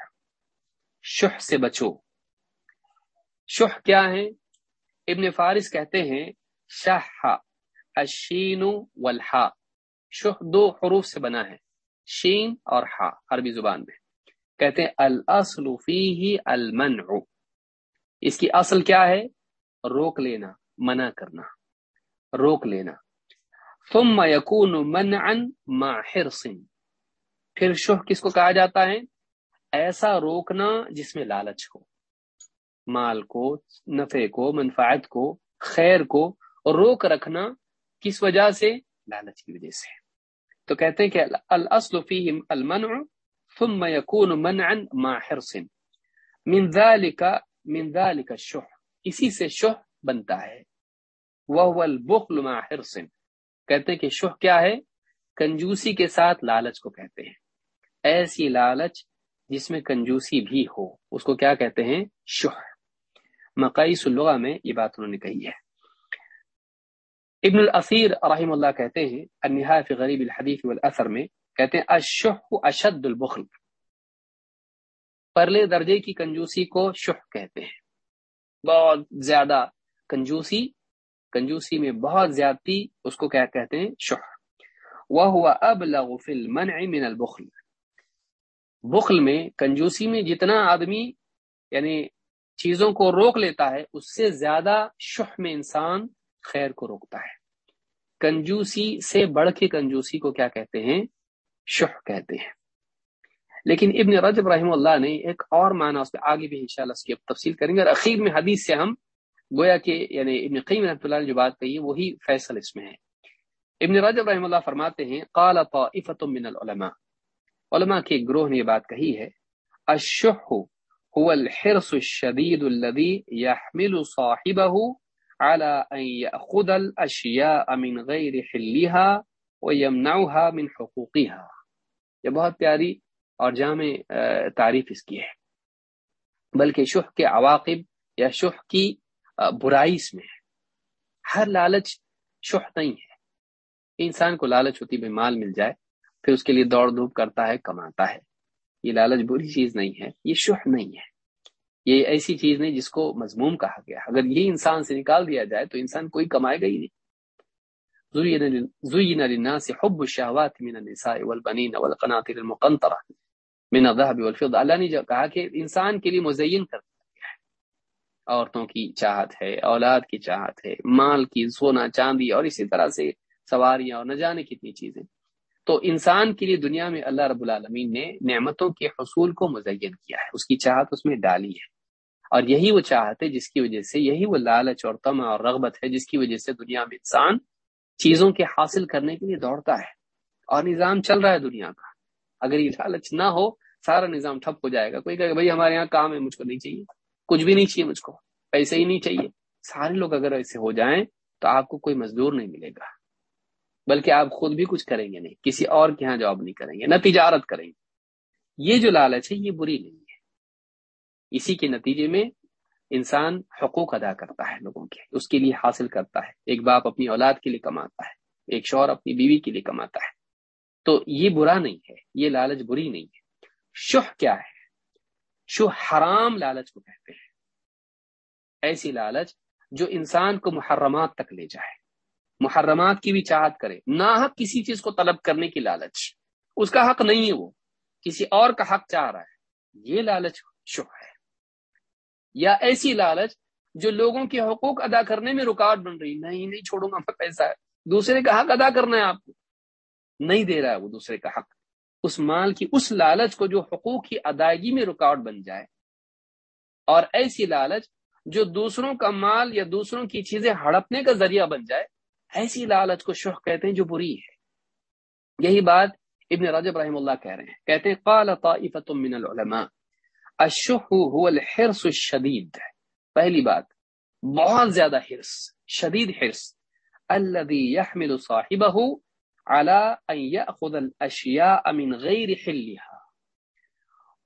شح سے بچو۔ شح کیا ہے؟ ابن فارس کہتے ہیں شاہ اشین والحا شح دو حروف سے بنا ہے، شین اور ہا عربی زبان میں۔ کہتے ہیں الاصل فیہ المنع۔ اس کی اصل کیا ہے؟ روک لینا، منع کرنا۔ روک لینا۔ ثم يكون منعا مع حرص۔ پھر شح کس کو کہا جاتا ہے؟ ایسا روکنا جس میں لالچ ہو۔ مال کو نفے کو، منفعت کو، خیر کو روک رکھنا کس وجہ سے؟ لالچ کی وجہ سے۔ تو کہتے ہیں کہ الاصل فیہم المنع ثم يكون منعا مع حرص. من ذلك من ذلك الشح. اسی سے شح بنتا ہے. وهو البخل مع حرص. کہتے ہیں کہ شح کیا ہے؟ کنجوسی کے ساتھ لالچ کو کہتے ہیں. ایسی لالچ جس میں کنجوسی بھی ہو، اس کو کیا کہتے ہیں؟ شح. مقائی اللغہ میں یہ بات انہوں نے کہی ہے. ابن الاثیر رحم اللہ کہتے ہیں النہای فی غریب الحدیث والاثر میں کہتے ہیں، الشح اشد البخل۔ پرلے درجے کی کنجوسی کو شح کہتے ہیں۔ بہت زیادہ کنجوسی کنجوسی میں بہت زیادتی اس کو کیا کہتے ہیں؟ شح۔ وهو ابلغ في المنع من البخل۔ بخل میں، کنجوسی میں جتنا آدمی یعنی چیزوں کو روک لیتا ہے، اس سے زیادہ شح میں انسان خیر کو روکتا ہے۔ کنجوسی سے بڑھ کے کنجوسی کو کیا کہتے ہیں؟ شح کہتے ہیں۔ لیکن ابن رجب رحم اللہ نے ایک اور معنی اس پہ آگے بھی انشاءاللہ اس کی تفصیل کریں گے۔ اور اخیر میں حدیث سے ہم گویا کہ یعنی ابن قیم رحمۃ اللہ نے جو بات کہی ہے، وہی فیصل اس میں ہے۔ ابن رجب رحم اللہ فرماتے ہیں، قال طائفة من العلماء۔ علماء کے گروہ نے یہ بات کہی ہے، الشح هو الحرص الشديد الذي يحمل صاحبه على أن يأخذ الأشياء من غير حلها ويمنعها من حقوقها. یہ بہت پیاری اور جامع تعریف اس کی ہے۔ بلکہ شح کے عواقب یا شح کی برائی اس میں ہے۔ ہر لالچ شح نہیں ہے۔ انسان کو لالچ ہوتی بھائی مال مل جائے، پھر اس کے لیے دوڑ دھوپ کرتا ہے، کماتا ہے۔ یہ لالچ بری چیز نہیں ہے، یہ شح نہیں ہے۔ یہ ایسی چیز نہیں جس کو مضموم کہا گیا۔ اگر یہ انسان سے نکال دیا جائے تو انسان کوئی کمائے گا ہی نہیں۔ حب الشهوات من النساء والبنين والقناطر المقنطره من الذهب والفضه اللہ نے کہا کہ انسان کے لیے مزین کر دیا ہے۔ عورتوں کی چاہت ہے، اولاد کی چاہت ہے، مال کی، سونا، چاندی اور اسی طرح سے سواریاں اور نہ جانے کتنی چیزیں۔ تو انسان کے لیے دنیا میں اللہ رب العالمین نے نعمتوں کے حصول کو مزین کیا ہے۔ اس کی چاہت اس میں ڈالی ہے۔ اور یہی وہ چاہت ہے جس کی وجہ سے، یہی وہ لالچ اور تما اور رغبت ہے جس کی وجہ سے دنیا میں انسان چیزوں کے حاصل کرنے کے لیے دوڑتا ہے اور نظام چل رہا ہے دنیا کا۔ اگر یہ لالچ نہ ہو، سارا نظام ٹھپ ہو جائے گا۔ کوئی کہ بھائی، ہمارے یہاں کام ہے، مجھ کو نہیں چاہیے۔ کچھ بھی نہیں چاہیے مجھ کو۔ پیسے ہی نہیں چاہیے۔ سارے لوگ اگر ایسے ہو جائیں تو آپ کو کوئی مزدور نہیں ملے گا۔ بلکہ آپ خود بھی کچھ کریں گے نہیں۔ کسی اور کے یہاں جاب نہیں کریں گے، نہ تجارت کریں گے۔ یہ جو لالچ ہے، یہ بری نہیں۔ اسی کے نتیجے میں انسان حقوق ادا کرتا ہے لوگوں کے اس کے لیے حاصل کرتا ہے۔ ایک باپ اپنی اولاد کے لیے کماتا ہے، ایک شوہر اپنی بیوی کے لیے کماتا ہے۔ تو یہ برا نہیں ہے، یہ لالچ بری نہیں ہے۔ شہ کیا ہے؟ شہ حرام لالچ کو کہتے ہیں۔ ایسی لالچ جو انسان کو محرمات تک لے جائے۔ محرمات کی بھی چاہت کرے۔ نہ حق کسی چیز کو طلب کرنے کی لالچ۔ اس کا حق نہیں ہے وہ۔ کسی اور کا حق چاہ رہا ہے۔ یہ لالچ شہ ہے۔ یا ایسی لالچ جو لوگوں کے حقوق ادا کرنے میں رکاوٹ بن رہی نہیں نہیں چھوڑوں گا میں پیسہ ہے۔ دوسرے کا حق ادا کرنا ہے آپ کو۔ نہیں دے رہا ہے وہ دوسرے کا حق۔ اس مال کی، اس لالچ کو جو حقوق کی ادائیگی میں رکاوٹ بن جائے۔ اور ایسی لالچ جو دوسروں کا مال یا دوسروں کی چیزیں ہڑپنے کا ذریعہ بن جائے، ایسی لالچ کو شوق کہتے ہیں جو بری ہے۔ یہی بات ابن رجب رحم اللہ کہہ رہے ہیں۔ کہتے ہیں، قال طائفت من العلماء۔ الشح هو الحرص الشدید. پہلی بات، بہت زیادہ حرص، شدید حرص. الذي يحمل صاحبه على ان ياخذ الاشياء من غير حلها.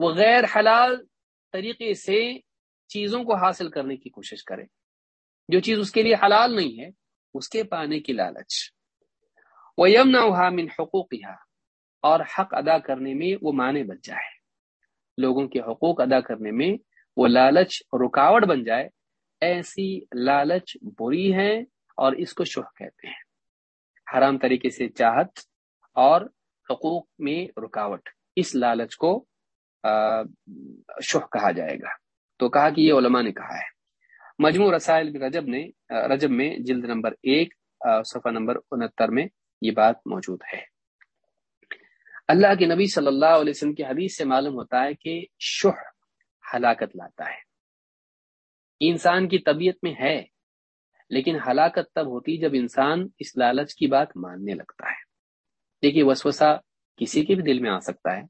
وہ غیر حلال طریقے سے چیزوں کو حاصل کرنے کی کوشش کرے۔ جو چیز اس کے لیے حلال نہیں ہے، اس کے پانے کی لالچ۔ وہ یمنا من حقوقها، اور حق ادا کرنے میں وہ معنی بن جائے۔ لوگوں کے حقوق ادا کرنے میں وہ لالچ رکاوٹ بن جائے، ایسی لالچ بری ہے اور اس کو شوہ کہتے ہیں۔ حرام طریقے سے چاہت اور حقوق میں رکاوٹ، اس لالچ کو شوہ کہا جائے گا۔ تو کہا کہ یہ علماء نے کہا ہے۔ مجموع رسائل رجب نے، رجب میں جلد نمبر ایک صفحہ نمبر انہتر میں یہ بات موجود ہے۔ اللہ کے نبی صلی اللہ علیہ وسلم کی حدیث سے معلوم ہوتا ہے کہ شح ہلاکت لاتا ہے۔ انسان کی طبیعت میں ہے، لیکن ہلاکت تب ہوتی جب انسان اس لالچ کی بات ماننے لگتا ہے۔ دیکھیے، وسوسہ کسی کے بھی دل میں آ سکتا ہے،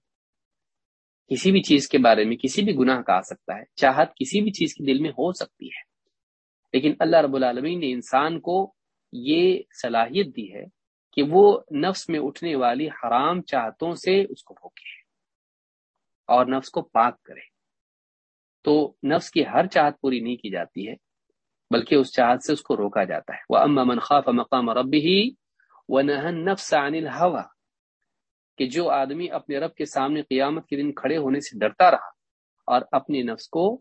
کسی بھی چیز کے بارے میں کسی بھی گناہ کا آ سکتا ہے، چاہت کسی بھی چیز کے دل میں ہو سکتی ہے۔ لیکن اللہ رب العالمین نے انسان کو یہ صلاحیت دی ہے کہ وہ نفس میں اٹھنے والی حرام چاہتوں سے اس کو بھوکے اور نفس کو پاک کرے۔ تو نفس کی ہر چاہت پوری نہیں کی جاتی ہے، بلکہ اس چاہت سے اس کو روکا جاتا ہے۔ وہ اما منخواف مقام رب ہی وہ نفس کہ جو آدمی اپنے رب کے سامنے قیامت کے دن کھڑے ہونے سے ڈرتا رہا اور اپنے نفس کو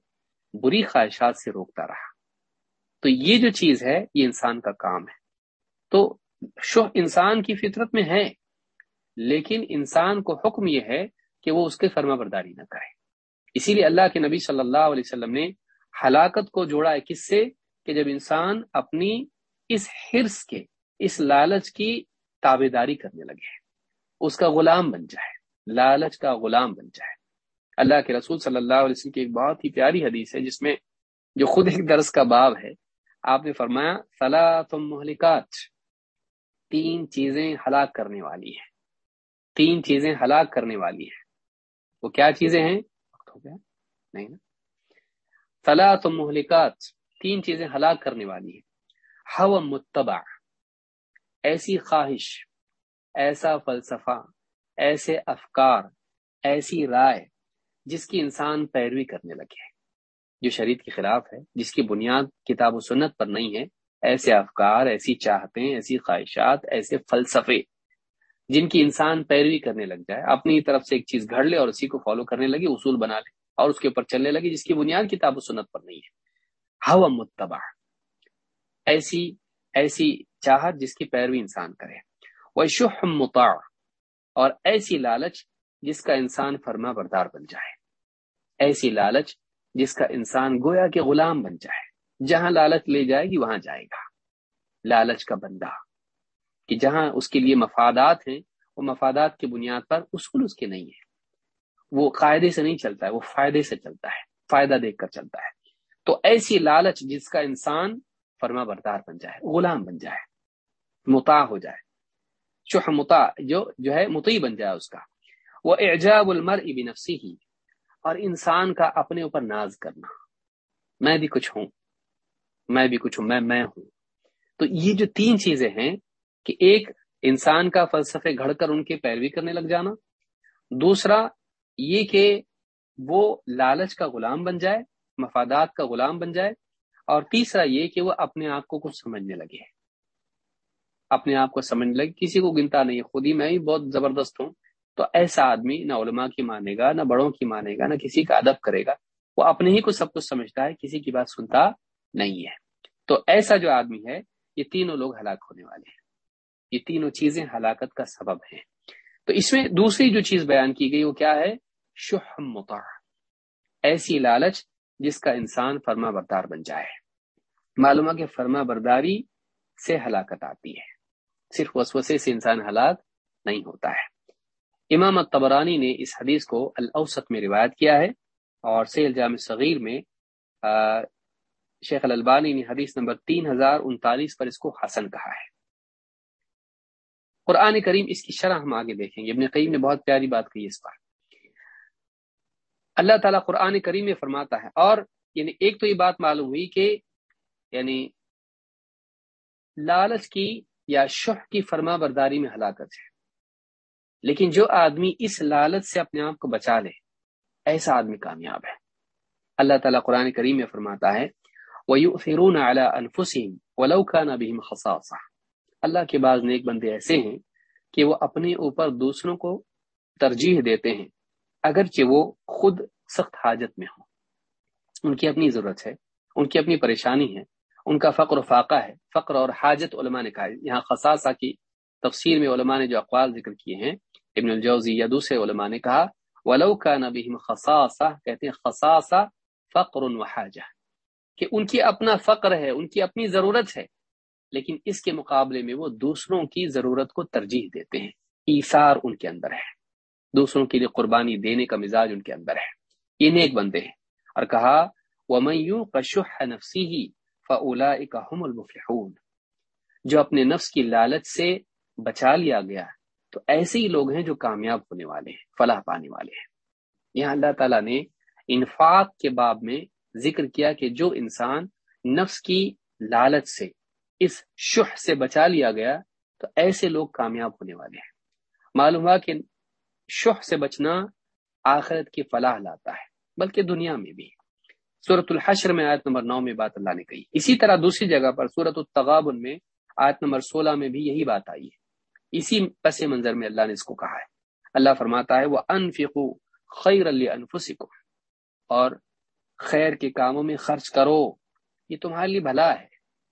بری خواہشات سے روکتا رہا۔ تو یہ جو چیز ہے، یہ انسان کا کام ہے۔ تو شوہ انسان کی فطرت میں ہے، لیکن انسان کو حکم یہ ہے کہ وہ اس کے فرما برداری نہ کرے۔ اسی لیے اللہ کے نبی صلی اللہ علیہ وسلم نے ہلاکت کو جوڑا ہے کس سے؟ کہ جب انسان اپنی اس حرص کے، اس لالچ کی تابے داری کرنے لگے، اس کا غلام بن جائے، لالچ کا غلام بن جائے۔ اللہ کے رسول صلی اللہ علیہ وسلم کی ایک بہت ہی پیاری حدیث ہے، جس میں جو خود ایک درس کا باب ہے، آپ نے فرمایا صلاح تم محلکات تین چیزیں ہلاک کرنے والی ہیں۔ تین چیزیں ہلاک کرنے والی ہیں۔ وہ کیا چیزیں ہیں؟ وقت ہو گیا۔ نہیں نا؟ صلاح تم محلکات تین چیزیں ہلاک کرنے والی ہیں۔ ہو متبع، ایسی خواہش، ایسا فلسفہ، ایسے افکار، ایسی رائے جس کی انسان پیروی کرنے لگے۔ جو شریعت کے خلاف ہے، جس کی بنیاد کتاب و سنت پر نہیں ہے ایسے افکار، ایسی چاہتے ایسی خواہشات، ایسے فلسفے جن کی انسان پیروی کرنے لگ جائے۔ اپنی طرف سے ایک چیز گھڑ لے اور اسی کو فالو کرنے لگے، اصول بنا لے اور اس کے اوپر چلنے لگے، جس کی بنیاد کتاب و سنت پر نہیں ہے۔ ہوا متبع، ایسی ایسی چاہت جس کی پیروی انسان کرے۔ وہ شہ اور ایسی لالچ جس کا انسان فرما بردار بن جائے۔ ایسی لالچ جس کا انسان گویا کے غلام بن جائے۔ جہاں لالچ لے جائے گی وہاں جائے گا۔ لالچ کا بندہ کہ جہاں اس کے لیے مفادات ہیں وہ مفادات کی بنیاد پر اصول اس کے نہیں ہے وہ قاعدے سے نہیں چلتا ہے، وہ فائدے سے چلتا ہے، فائدہ دیکھ کر چلتا ہے۔ تو ایسی لالچ جس کا انسان فرما بردار بن جائے، غلام بن جائے متا ہو جائے، شح متا جو جو ہے متعی بن جائے اس کا۔ وہ اعجاب المر بنفسی ہی اور انسان کا اپنے اوپر ناز کرنا۔ میں بھی کچھ ہوں۔ میں بھی کچھ ہوں، میں میں ہوں۔ تو یہ جو تین چیزیں ہیں کہ ایک، انسان کا فلسفے گھڑ کر ان کے پیروی کرنے لگ جانا۔ دوسرا، یہ کہ وہ لالچ کا غلام بن جائے، مفادات کا غلام بن جائے۔ اور تیسرا، یہ کہ وہ اپنے آپ کو کچھ سمجھنے لگے۔ اپنے آپ کو سمجھنے لگے۔ کسی کو گنتا نہیں، خود ہی میں ہی بہت زبردست ہوں۔ تو ایسا آدمی نہ علماء کی مانے گا، نہ بڑوں کی مانے گا، نہ کسی کا ادب کرے گا۔ وہ اپنے ہی کو سب کچھ سمجھتا ہے، کسی کی بات سنتا نہیں ہے۔ تو ایسا جو آدمی ہے، یہ تینوں لوگ ہلاک ہونے والے ہیں۔ یہ تینوں چیزیں ہلاکت کا سبب ہیں۔ تو اس میں دوسری جو چیز بیان کی گئی، وہ کیا ہے؟ شہم متا ایسی لالچ جس کا انسان فرما بردار بن جائے۔ معلوم کہ فرما برداری سے ہلاکت آتی ہے۔ صرف وسوسے سے انسان ہلاک نہیں ہوتا ہے۔ امام تبرانی نے اس حدیث کو الاوسط میں روایت کیا ہے اور سیل جامع صغیر میں شیخ الالبانی نے حدیث نمبر تین ہزار انتالیس پر اس کو حسن کہا ہے۔ قرآن کریم اس کی شرح ہم آگے دیکھیں گے۔ ابن قیم نے بہت پیاری بات کہی اس پر۔ اللہ تعالیٰ قرآن کریم میں فرماتا ہے اور یعنی ایک تو یہ بات معلوم ہوئی کہ یعنی لالچ کی یا شہ کی فرما برداری میں ہلاکت ہے۔ لیکن جو آدمی اس لالچ سے اپنے آپ کو بچا لے، ایسا آدمی کامیاب ہے۔ اللہ تعالیٰ قرآن کریم میں فرماتا ہے وَيُؤْثِرُونَ عَلَىٰ أَنفُسِهِمْ وَلَوْ كَانَ بِهِمْ خَصَاصَةً۔ اللہ کے بعض نیک بندے ایسے ہیں کہ وہ اپنے اوپر دوسروں کو ترجیح دیتے ہیں، اگرچہ وہ خود سخت حاجت میں ہوں۔ ان کی اپنی ضرورت ہے، ان کی اپنی پریشانی ہے، ان کا فقر و فاقہ ہے۔ فقر اور حاجت علماء نے کہا یہاں خصاصہ کی تفسیر میں علماء نے جو اقوال ذکر کیے ہیں، ابن الجوزی یا دوسرے علماء نے کہا، ولو کا نبی خصاصہ کہتے ہیں خصاصہ فقر و حاجہ۔ کہ ان کی اپنا فقر ہے، ان کی اپنی ضرورت ہے، لیکن اس کے مقابلے میں وہ دوسروں کی ضرورت کو ترجیح دیتے ہیں۔ ایثار ان کے اندر ہے۔ دوسروں کے لیے قربانی دینے کا مزاج ان کے اندر ہے۔ یہ نیک بندے ہیں۔ اور کہا وہ میوں کا شہ نفسی ہی فلا المفلحون۔ جو اپنے نفس کی لالچ سے بچا لیا گیا، تو ایسے ہی لوگ ہیں جو کامیاب ہونے والے ہیں، فلاح پانے والے ہیں۔ یہاں اللہ تعالیٰ نے انفاق کے باب میں ذکر کیا کہ جو انسان نفس کی لالچ سے، اس شہ سے بچا لیا گیا، تو ایسے لوگ کامیاب ہونے والے ہیں۔ معلوم ہوا کہ شہ سے بچنا آخرت کی فلاح لاتا ہے، بلکہ دنیا میں بھی۔ صورت الحشر میں آیت نمبر نو میں بات اللہ نے کہی۔ اسی طرح دوسری جگہ پر صورت التغابن میں آیت نمبر سولہ میں بھی یہی بات آئی ہے۔ اسی پس منظر میں اللہ نے اس کو کہا ہے۔ اللہ فرماتا ہے وہ انفقو خیر انفسکو اور خیر کے کاموں میں خرچ کرو۔ یہ تمہارے لیے بھلا ہے،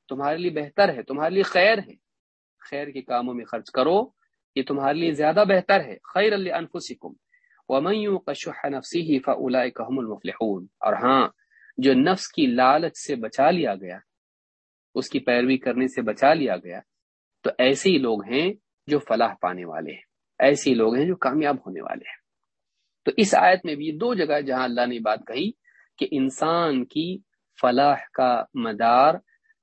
تمہارے لیے بہتر ہے، تمہارے لیے خیر ہے۔ خیر کے کاموں میں خرچ کرو، یہ تمہارے لیے زیادہ بہتر ہے۔ خیر انفسکم۔ ومن شح نفسه فاولئک هم المفلحون۔ اور ہاں جو نفس کی لالچ سے بچا لیا گیا، اس کی پیروی کرنے سے بچا لیا گیا، تو ایسے ہی لوگ ہیں جو فلاح پانے والے ہیں۔ ایسے ہی لوگ ہیں جو کامیاب ہونے والے ہیں۔ تو اس آیت میں بھی دو جگہ جہاں اللہ نے بات کہی کہ انسان کی فلاح کا مدار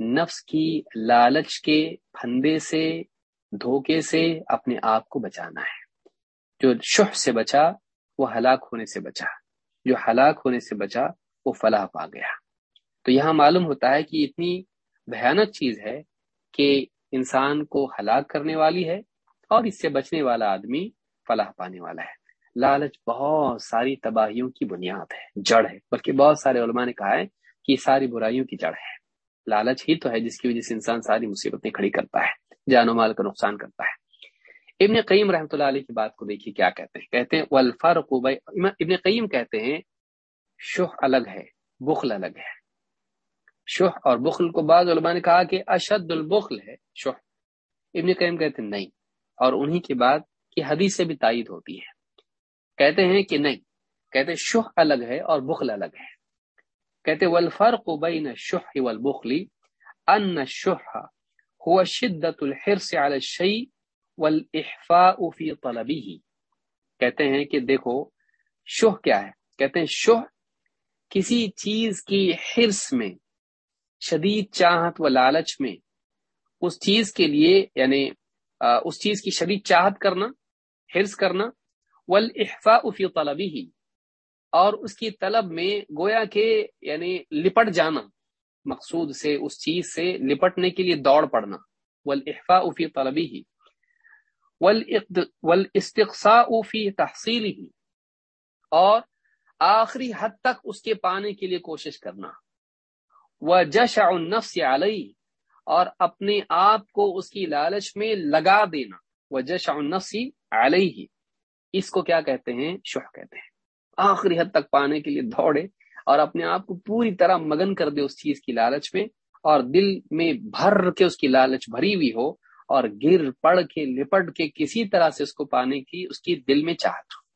نفس کی لالچ کے پھندے سے، دھوکے سے اپنے آپ کو بچانا ہے۔ جو شہ سے بچا، وہ ہلاک ہونے سے بچا۔ جو ہلاک ہونے سے بچا، وہ فلاح پا گیا۔ تو یہاں معلوم ہوتا ہے کہ اتنی بھیانک چیز ہے کہ انسان کو ہلاک کرنے والی ہے اور اس سے بچنے والا آدمی فلاح پانے والا ہے۔ لالچ بہت ساری تباہیوں کی بنیاد ہے، جڑ ہے۔ بلکہ بہت سارے علماء نے کہا ہے کہ یہ ساری برائیوں کی جڑ ہے۔ لالچ ہی تو ہے جس کی وجہ سے انسان ساری مصیبتیں کھڑی کرتا ہے، جان و مال کا نقصان کرتا ہے۔ ابن قیم رحمۃ اللہ علیہ کی بات کو دیکھیے کیا کہتے ہیں۔ کہتے ہیں والفرق ابن قیم کہتے ہیں شہ الگ ہے، بخل الگ ہے۔ شہ اور بخل کو بعض علماء نے کہا کہ اشد البخل ہے شہ ابن قیم کہتے ہیں، نہیں۔ اور انہی کی بات کی حدیث سے بھی تائید ہوتی ہے۔ کہتے ہیں کہ نہیں، کہتے شہ الگ ہے اور بخل الگ ہے۔ کہتے والفرق بین الشح والبخل، ان الشح هو شدت الحرص على الشيء والاحفاء في طلبه۔ کہتے ہیں کہ دیکھو شہ کیا ہے؟ کہتے ہیں شہ کسی چیز کی حرص میں، شدید چاہت و لالچ میں، اس چیز کے لیے یعنی اس چیز کی شدید چاہت کرنا، حرص کرنا ولفا افی طلبی اور اس کی طلب میں گویا کے یعنی لپٹ جانا، مقصود سے، اس چیز سے لپٹنے کے لیے دوڑ پڑنا ولفا افی طلبی ہی ولاستقصاء فی تحصیل ہی اور آخری حد تک اس کے پانے کے لیے کوشش کرنا وہ جش النفس علیہ، اور اپنے آپ کو اس کی لالچ میں لگا دینا وہ جش النفس علیہ۔ اس کو کیا کہتے ہیں؟ شح کہتے ہیں۔ آخری حد تک پانے کے لیے دوڑے اور اپنے آپ کو پوری طرح مگن کر دے اس چیز کی لالچ میں اور دل میں بھر کے اس کی لالچ بھری ہوئی ہو اور گر پڑ کے لپٹ کے کسی طرح سے اس کو پانے کی اس کی دل میں چاہت ہو۔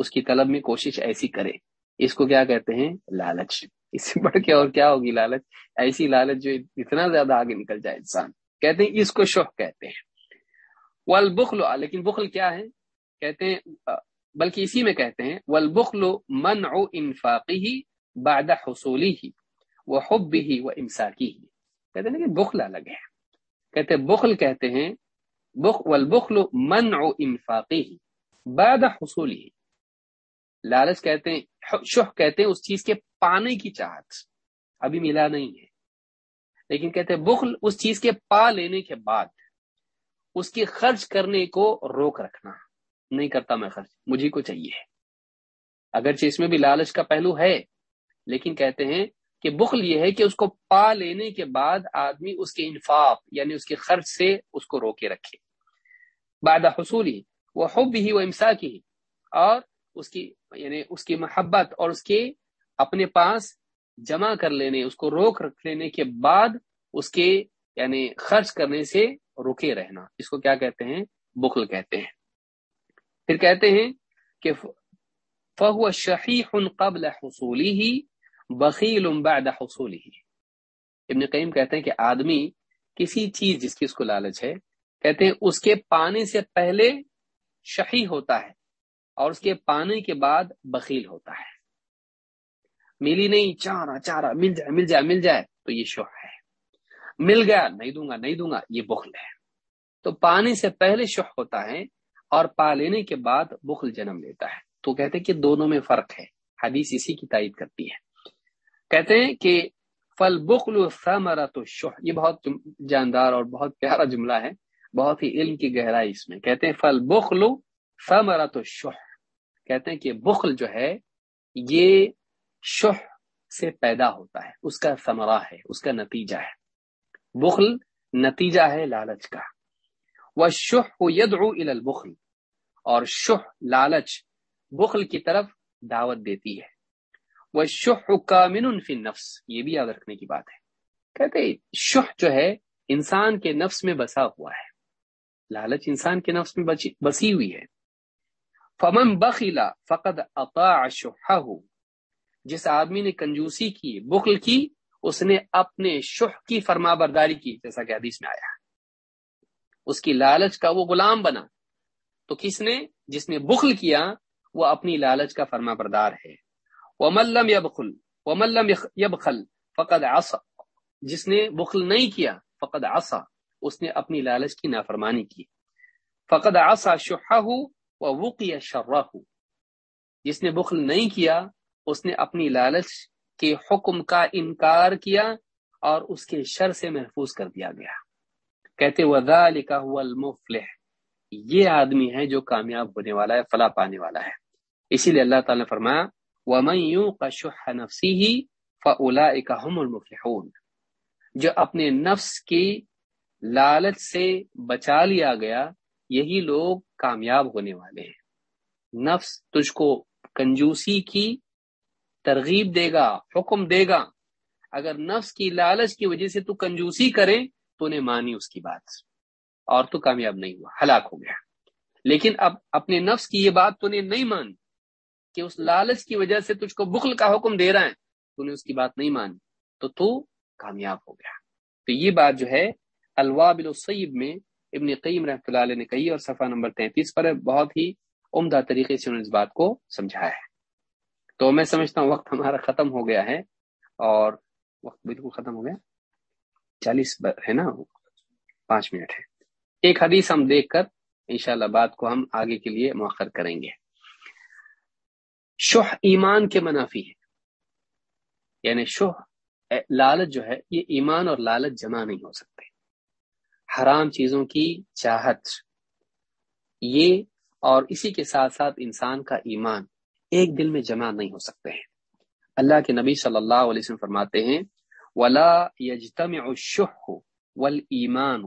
اس کی طلب میں کوشش ایسی کرے۔ اس کو کیا کہتے ہیں؟ لالچ۔ اس سے بڑھ کے اور کیا ہوگی لالچ؟ ایسی لالچ جو اتنا زیادہ آگے نکل جائے انسان۔ کہتے ہیں اس کو شوق کہتے ہیں۔ والبخل، لیکن بخل کیا ہے؟ کہتے ہیں بلکہ اسی میں کہتے ہیں، والبخل منع انفاقی بعد حصولی ہی وہ حب ہی وہ امساکی ہی کہتے ہیں کہ بخل الگ ہے۔ کہتے ہیں، بخل کہتے ہیں والبخل منع انفاقی ہی بعد حصولی ہی لالچ کہتے ہیں شہ کہتے ہیں اس چیز کے پانے کی چاہت۔ ابھی ملا نہیں ہے۔ لیکن کہتے ہیں، بخل اس چیز کے پا لینے کے بعد، اس کی خرچ کرنے کو روک رکھنا۔ نہیں کرتا میں خرچ، مجھے کو چاہیے۔ اگرچہ اس میں بھی لالچ کا پہلو ہے، لیکن کہتے ہیں کہ بخل یہ ہے کہ اس کو پا لینے کے بعد آدمی اس کے انفاق یعنی اس کے خرچ سے اس کو روکے رکھے۔ بعد حصولی، وہ حب ہی، وہ امسا کی اور اس کی یعنی اس کی محبت اور اس کے اپنے پاس جمع کر لینے، اس کو روک رکھ لینے کے بعد اس کے یعنی خرچ کرنے سے رکے رہنا۔ اس کو کیا کہتے ہیں؟ بخل کہتے ہیں۔ پھر کہتے ہیں کہ فہو شہیح قبل حصولی ہی بخیل بعد حصولی ہی ابن قیم کہتے ہیں کہ آدمی کسی چیز جس کی اس کو لالچ ہے، کہتے ہیں اس کے پانے سے پہلے شہی ہوتا ہے اور اس کے پانے کے بعد بخیل ہوتا ہے۔ ملی نہیں چارا چارا مل جائے مل جائے مل جائے، تو یہ شوق ہے۔ مل گیا، نہیں دوں گا، نہیں دوں گا، یہ بخل ہے۔ تو پانی سے پہلے شوق ہوتا ہے اور پا لینے کے بعد بخل جنم لیتا ہے۔ تو کہتے ہیں کہ دونوں میں فرق ہے۔ حدیث اسی کی تائید کرتی ہے۔ کہتے ہیں کہ فل بخل ثمرا تو شوہ یہ بہت جاندار اور بہت پیارا جملہ ہے۔ بہت ہی علم کی گہرائی اس میں۔ کہتے ہیں فل بخل ثمرا تو شوہ کہتے ہیں کہ بخل جو ہے، یہ شہ سے پیدا ہوتا ہے۔ اس کا ثمرہ ہے، اس کا نتیجہ ہے۔ بخل نتیجہ ہے لالچ کا۔ وہ شہ یدعو ال البخل، اور شہ لالچ بخل کی طرف دعوت دیتی ہے۔ وہ شہ کا من فی نفس یہ بھی یاد رکھنے کی بات ہے۔ کہتے شہ جو ہے، انسان کے نفس میں بسا ہوا ہے۔ لالچ انسان کے نفس میں بسی ہوئی ہے۔ فمن بخلا فقد اطاع شہ جس آدمی نے کنجوسی کی، بخل کی، اس نے اپنے شہ کی فرما برداری کی، جیسا کہ حدیث میں آیا۔ اس کی لالچ کا وہ غلام بنا۔ تو کس نے؟ جس نے بخل کیا، وہ اپنی لالچ کا فرما بردار ہے۔ وہ ملم یا یبخل فقد آسا جس نے بخل نہیں کیا، فقد آسا اس نے اپنی لالچ کی نافرمانی کی۔ فقد آسا شہ وقی شرح جس نے بخل نہیں کیا، اس نے اپنی لالچ کے حکم کا انکار کیا اور اس کے شر سے محفوظ کر دیا گیا۔ کہتے وذالک هو المفلح۔ یہ آدمی ہے جو کامیاب ہونے والا ہے، فلاح پانے والا ہے۔ اسی لیے اللہ تعالی نے فرمایا، ومن يوق شح نفسه فاولئک هم المفلحون۔ جو اپنے نفس کی لالچ سے بچا لیا گیا، یہی لوگ کامیاب ہونے والے ہیں۔ نفس تجھ کو کنجوسی کی ترغیب دے گا، حکم دے گا۔ اگر نفس کی لالچ کی وجہ سے تو کنجوسی کرے تو نے مانی اس کی بات اور تو کامیاب نہیں ہوا، ہلاک ہو گیا۔ لیکن اب اپنے نفس کی یہ بات تو نے نہیں مانی کہ اس لالچ کی وجہ سے تجھ کو بخل کا حکم دے رہا ہے۔ تو نے اس کی بات نہیں مانی، تو تو کامیاب ہو گیا۔ تو یہ بات جو ہے، الوابل السیب میں ابن قیم رحمۃ اللہ علیہ نے کہی اور صفحہ نمبر تینتیس پر بہت ہی عمدہ طریقے سے انہوں نے اس بات کو سمجھایا ہے۔ تو میں سمجھتا ہوں وقت ہمارا ختم ہو گیا ہے اور وقت بالکل ختم ہو گیا۔ چالیس ہے نا؟ پانچ منٹ ہے۔ ایک حدیث ہم دیکھ کر انشاءاللہ بات کو ہم آگے کے لیے مؤخر کریں گے۔ شہ ایمان کے منافی ہے۔ یعنی شہ لالچ جو ہے، یہ ایمان اور لالچ جمع نہیں ہو سکتے۔ حرام چیزوں کی چاہت۔ یہ اور اسی کے ساتھ ساتھ انسان کا ایمان ایک دل میں جمع نہیں ہو سکتے ہیں۔ اللہ کے نبی صلی اللہ علیہ وسلم فرماتے ہیں ولا يجتمع الشح والايمان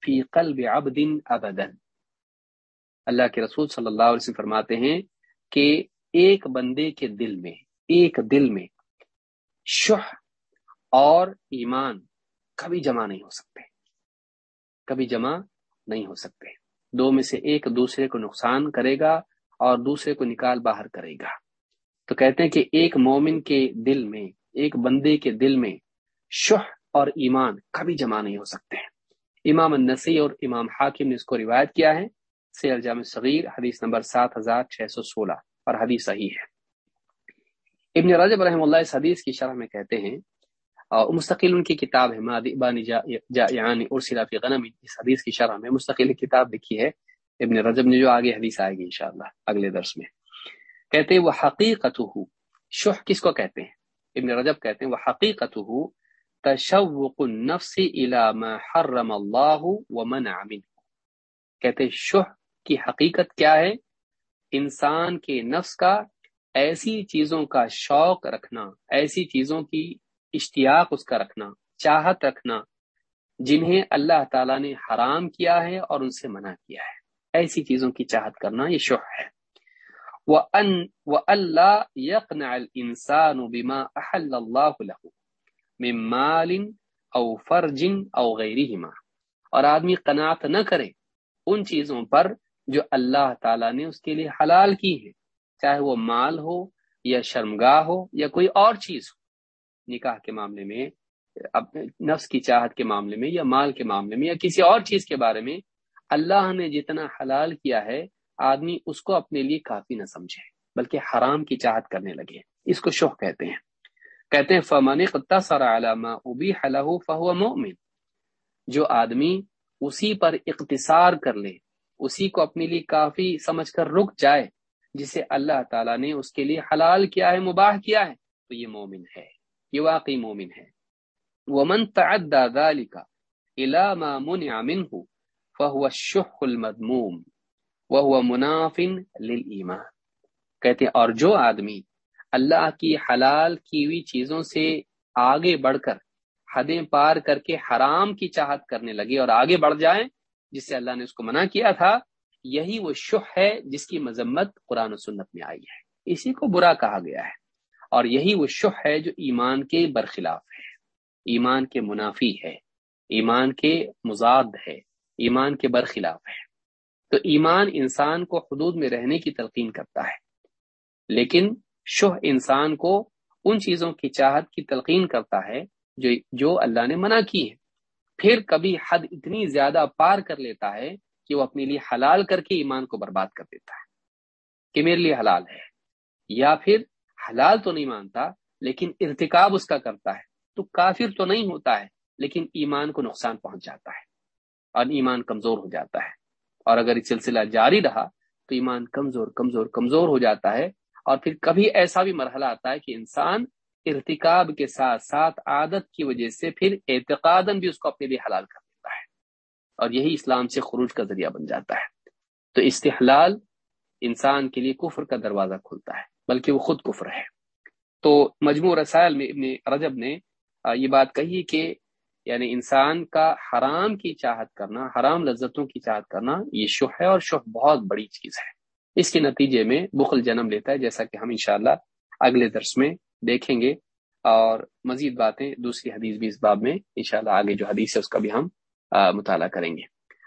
في قلب عبد ابدا اللہ کے رسول صلی اللہ علیہ وسلم فرماتے ہیں کہ ایک بندے کے دل میں، ایک دل میں شح اور ایمان کبھی جمع نہیں ہو سکتے۔ کبھی جمع نہیں ہو سکتے۔ دو میں سے ایک دوسرے کو نقصان کرے گا اور دوسرے کو نکال باہر کرے گا۔ تو کہتے ہیں کہ ایک مومن کے دل میں، ایک بندے کے دل میں شح اور ایمان کبھی جمع نہیں ہو سکتے امام النسی اور امام حاکم نے اس کو روایت کیا ہے۔ سیل جامع صغیر حدیث نمبر سات ہزار چھ سو سولہ اور حدیث صحیح ہے۔ ابن رجب رحم اللہ اس حدیث کی شرح میں کہتے ہیں اور مستقل ان کی کتاب ہے یعنی فی غنم، اس حدیث کی شرح میں مستقل کتاب لکھی ہے۔ ابن رجب نے جو آگے حدیث آئے گی انشاءاللہ اگلے درس میں۔ کہتے ہیں وہ حقیقت شح کس کو کہتے ہیں؟ ابن رجب کہتے ہیں وہ حقیقت تشوق النفس الى ما حرم اللہ ومنع منه۔ کہتے ہیں، شح کی حقیقت کیا ہے؟ انسان کے نفس کا ایسی چیزوں کا شوق رکھنا، ایسی چیزوں کی اشتیاق اس کا رکھنا، چاہت رکھنا، جنہیں اللہ تعالیٰ نے حرام کیا ہے اور ان سے منع کیا ہے۔ ایسی چیزوں کی چاہت کرنا، یہ شوق ہے۔ وہ ان وہ اللہ یقن انسان بما احل اللہ مال او فرجن او غیرہما۔ اور آدمی قناعت نہ کرے ان چیزوں پر جو اللہ تعالیٰ نے اس کے لیے حلال کی ہے، چاہے وہ مال ہو یا شرمگاہ ہو یا کوئی اور چیز ہو۔ نکاح کے معاملے میں نفس کی چاہت کے معاملے میں یا مال کے معاملے میں یا کسی اور چیز کے بارے میں اللہ نے جتنا حلال کیا ہے، آدمی اس کو اپنے لیے کافی نہ سمجھے، بلکہ حرام کی چاہت کرنے لگے۔ اس کو شوق کہتے ہیں۔ کہتے ہیں، فمن علامہ ابی حلح فہو مومن جو آدمی اسی پر اقتصار کر لے، اسی کو اپنے لیے کافی سمجھ کر رک جائے، جسے اللہ تعالیٰ نے اس کے لیے حلال کیا ہے، مباح کیا ہے، تو یہ مومن ہے، یہ واقعی مومن ہے۔ ومن تعدى ذلك الى ما منع منه فهو الشح المذموم وهو مناف للایمان کہتے ہیں، اور جو آدمی اللہ کی حلال کی ہوئی چیزوں سے آگے بڑھ کر، حدیں پار کر کے حرام کی چاہت کرنے لگے اور آگے بڑھ جائیں، جس سے اللہ نے اس کو منع کیا تھا، یہی وہ شح ہے جس کی مذمت قرآن و سنت میں آئی ہے۔ اسی کو برا کہا گیا ہے۔ اور یہی وہ شح ہے جو ایمان کے برخلاف ہے۔ ایمان کے منافی ہے۔ ایمان کے مزاد ہے۔ ایمان کے برخلاف ہے۔ تو ایمان انسان کو حدود میں رہنے کی تلقین کرتا ہے۔ لیکن شہ انسان کو ان چیزوں کی چاہت کی تلقین کرتا ہے جو جو اللہ نے منع کی ہے۔ پھر کبھی حد اتنی زیادہ پار کر لیتا ہے کہ وہ اپنے لیے حلال کر کے ایمان کو برباد کر دیتا ہے کہ میرے لیے حلال ہے۔ یا پھر حلال تو نہیں مانتا لیکن ارتکاب اس کا کرتا ہے۔ تو کافر تو نہیں ہوتا ہے لیکن ایمان کو نقصان پہنچ جاتا ہے اور ایمان کمزور ہو جاتا ہے۔ اور اگر یہ سلسلہ جاری رہا تو ایمان کمزور کمزور کمزور ہو جاتا ہے اور پھر کبھی ایسا بھی مرحلہ آتا ہے کہ انسان ارتکاب کے ساتھ ساتھ عادت کی وجہ سے پھر اعتقاد بھی اس کو اپنے لیے حلال کر دیتا ہے اور یہی اسلام سے خروج کا ذریعہ بن جاتا ہے۔ تو استحلال انسان کے لیے کفر کا دروازہ کھلتا ہے، بلکہ وہ خود کفر ہے۔ تو مجموع رسائل میں ابن رجب نے یہ بات کہی کہ یعنی انسان کا حرام کی چاہت کرنا، حرام لذتوں کی چاہت کرنا، یہ شہ ہے اور شہ بہت بڑی چیز ہے۔ اس کے نتیجے میں بخل جنم لیتا ہے، جیسا کہ ہم انشاءاللہ اگلے درس میں دیکھیں گے۔ اور مزید باتیں دوسری حدیث بھی اس باب میں انشاءاللہ آگے جو حدیث ہے اس کا بھی ہم مطالعہ کریں گے۔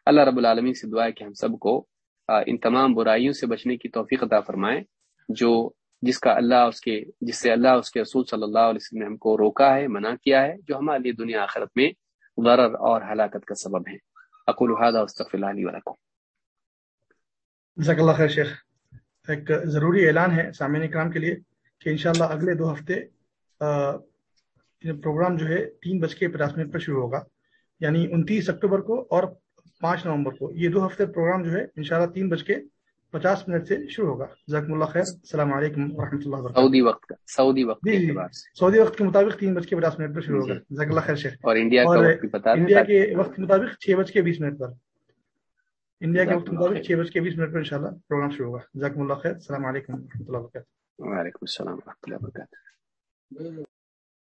اللہ رب العالمین سے دعا ہے کہ ہم سب کو ان تمام برائیوں سے بچنے کی توفیق عطا فرمائے، جو جس کا اللہ اس کے، جس سے اللہ اس کے رسول صلی اللہ علیہ وسلم نے ہم کو روکا ہے، منع کیا ہے، جو ہمارے لیے دنیا آخرت میں غرر اور ہلاکت کا سبب ہے اقول هذا واستغفر الله لي ولكم۔ جزاک اللہ خیر شیخ۔ ایک ضروری اعلان ہے سامعین کرام کے لیے کہ انشاءاللہ اگلے دو ہفتے پروگرام جو ہے تین بج کے پچاس منٹ پر شروع ہوگا۔ یعنی انتیس اکتوبر کو اور پانچ نومبر کو۔ یہ دو ہفتے پروگرام جو ہے انشاءاللہ تین بج کے پچاس منٹ سے شروع ہوگا۔ جزاکم اللہ خیر۔ السلام علیکم ورحمۃ اللہ وبرکاتہ۔ سعودی وقت کا سعودی وقت جی جی۔ سعودی وقت کے مطابق تین بج کے پچاس منٹ پر شروع ہوگا۔ جی۔ جزاک اللہ خیر شیخ۔ اور انڈیا اور کا وقت بھی بتا دیں انڈیا کے وقت کے مطابق چھ بج کے بیس منٹ پر۔ انڈیا کے وقت مطابق چھ بج کے بیس منٹ پر انشاءاللہ پروگرام شروع ہوگا۔ جزاکم اللہ خیر۔ السلام علیکم ورحمۃ اللہ وبرکاتہ۔ وعلیکم السلام ورحمۃ اللہ وبرکاتہ۔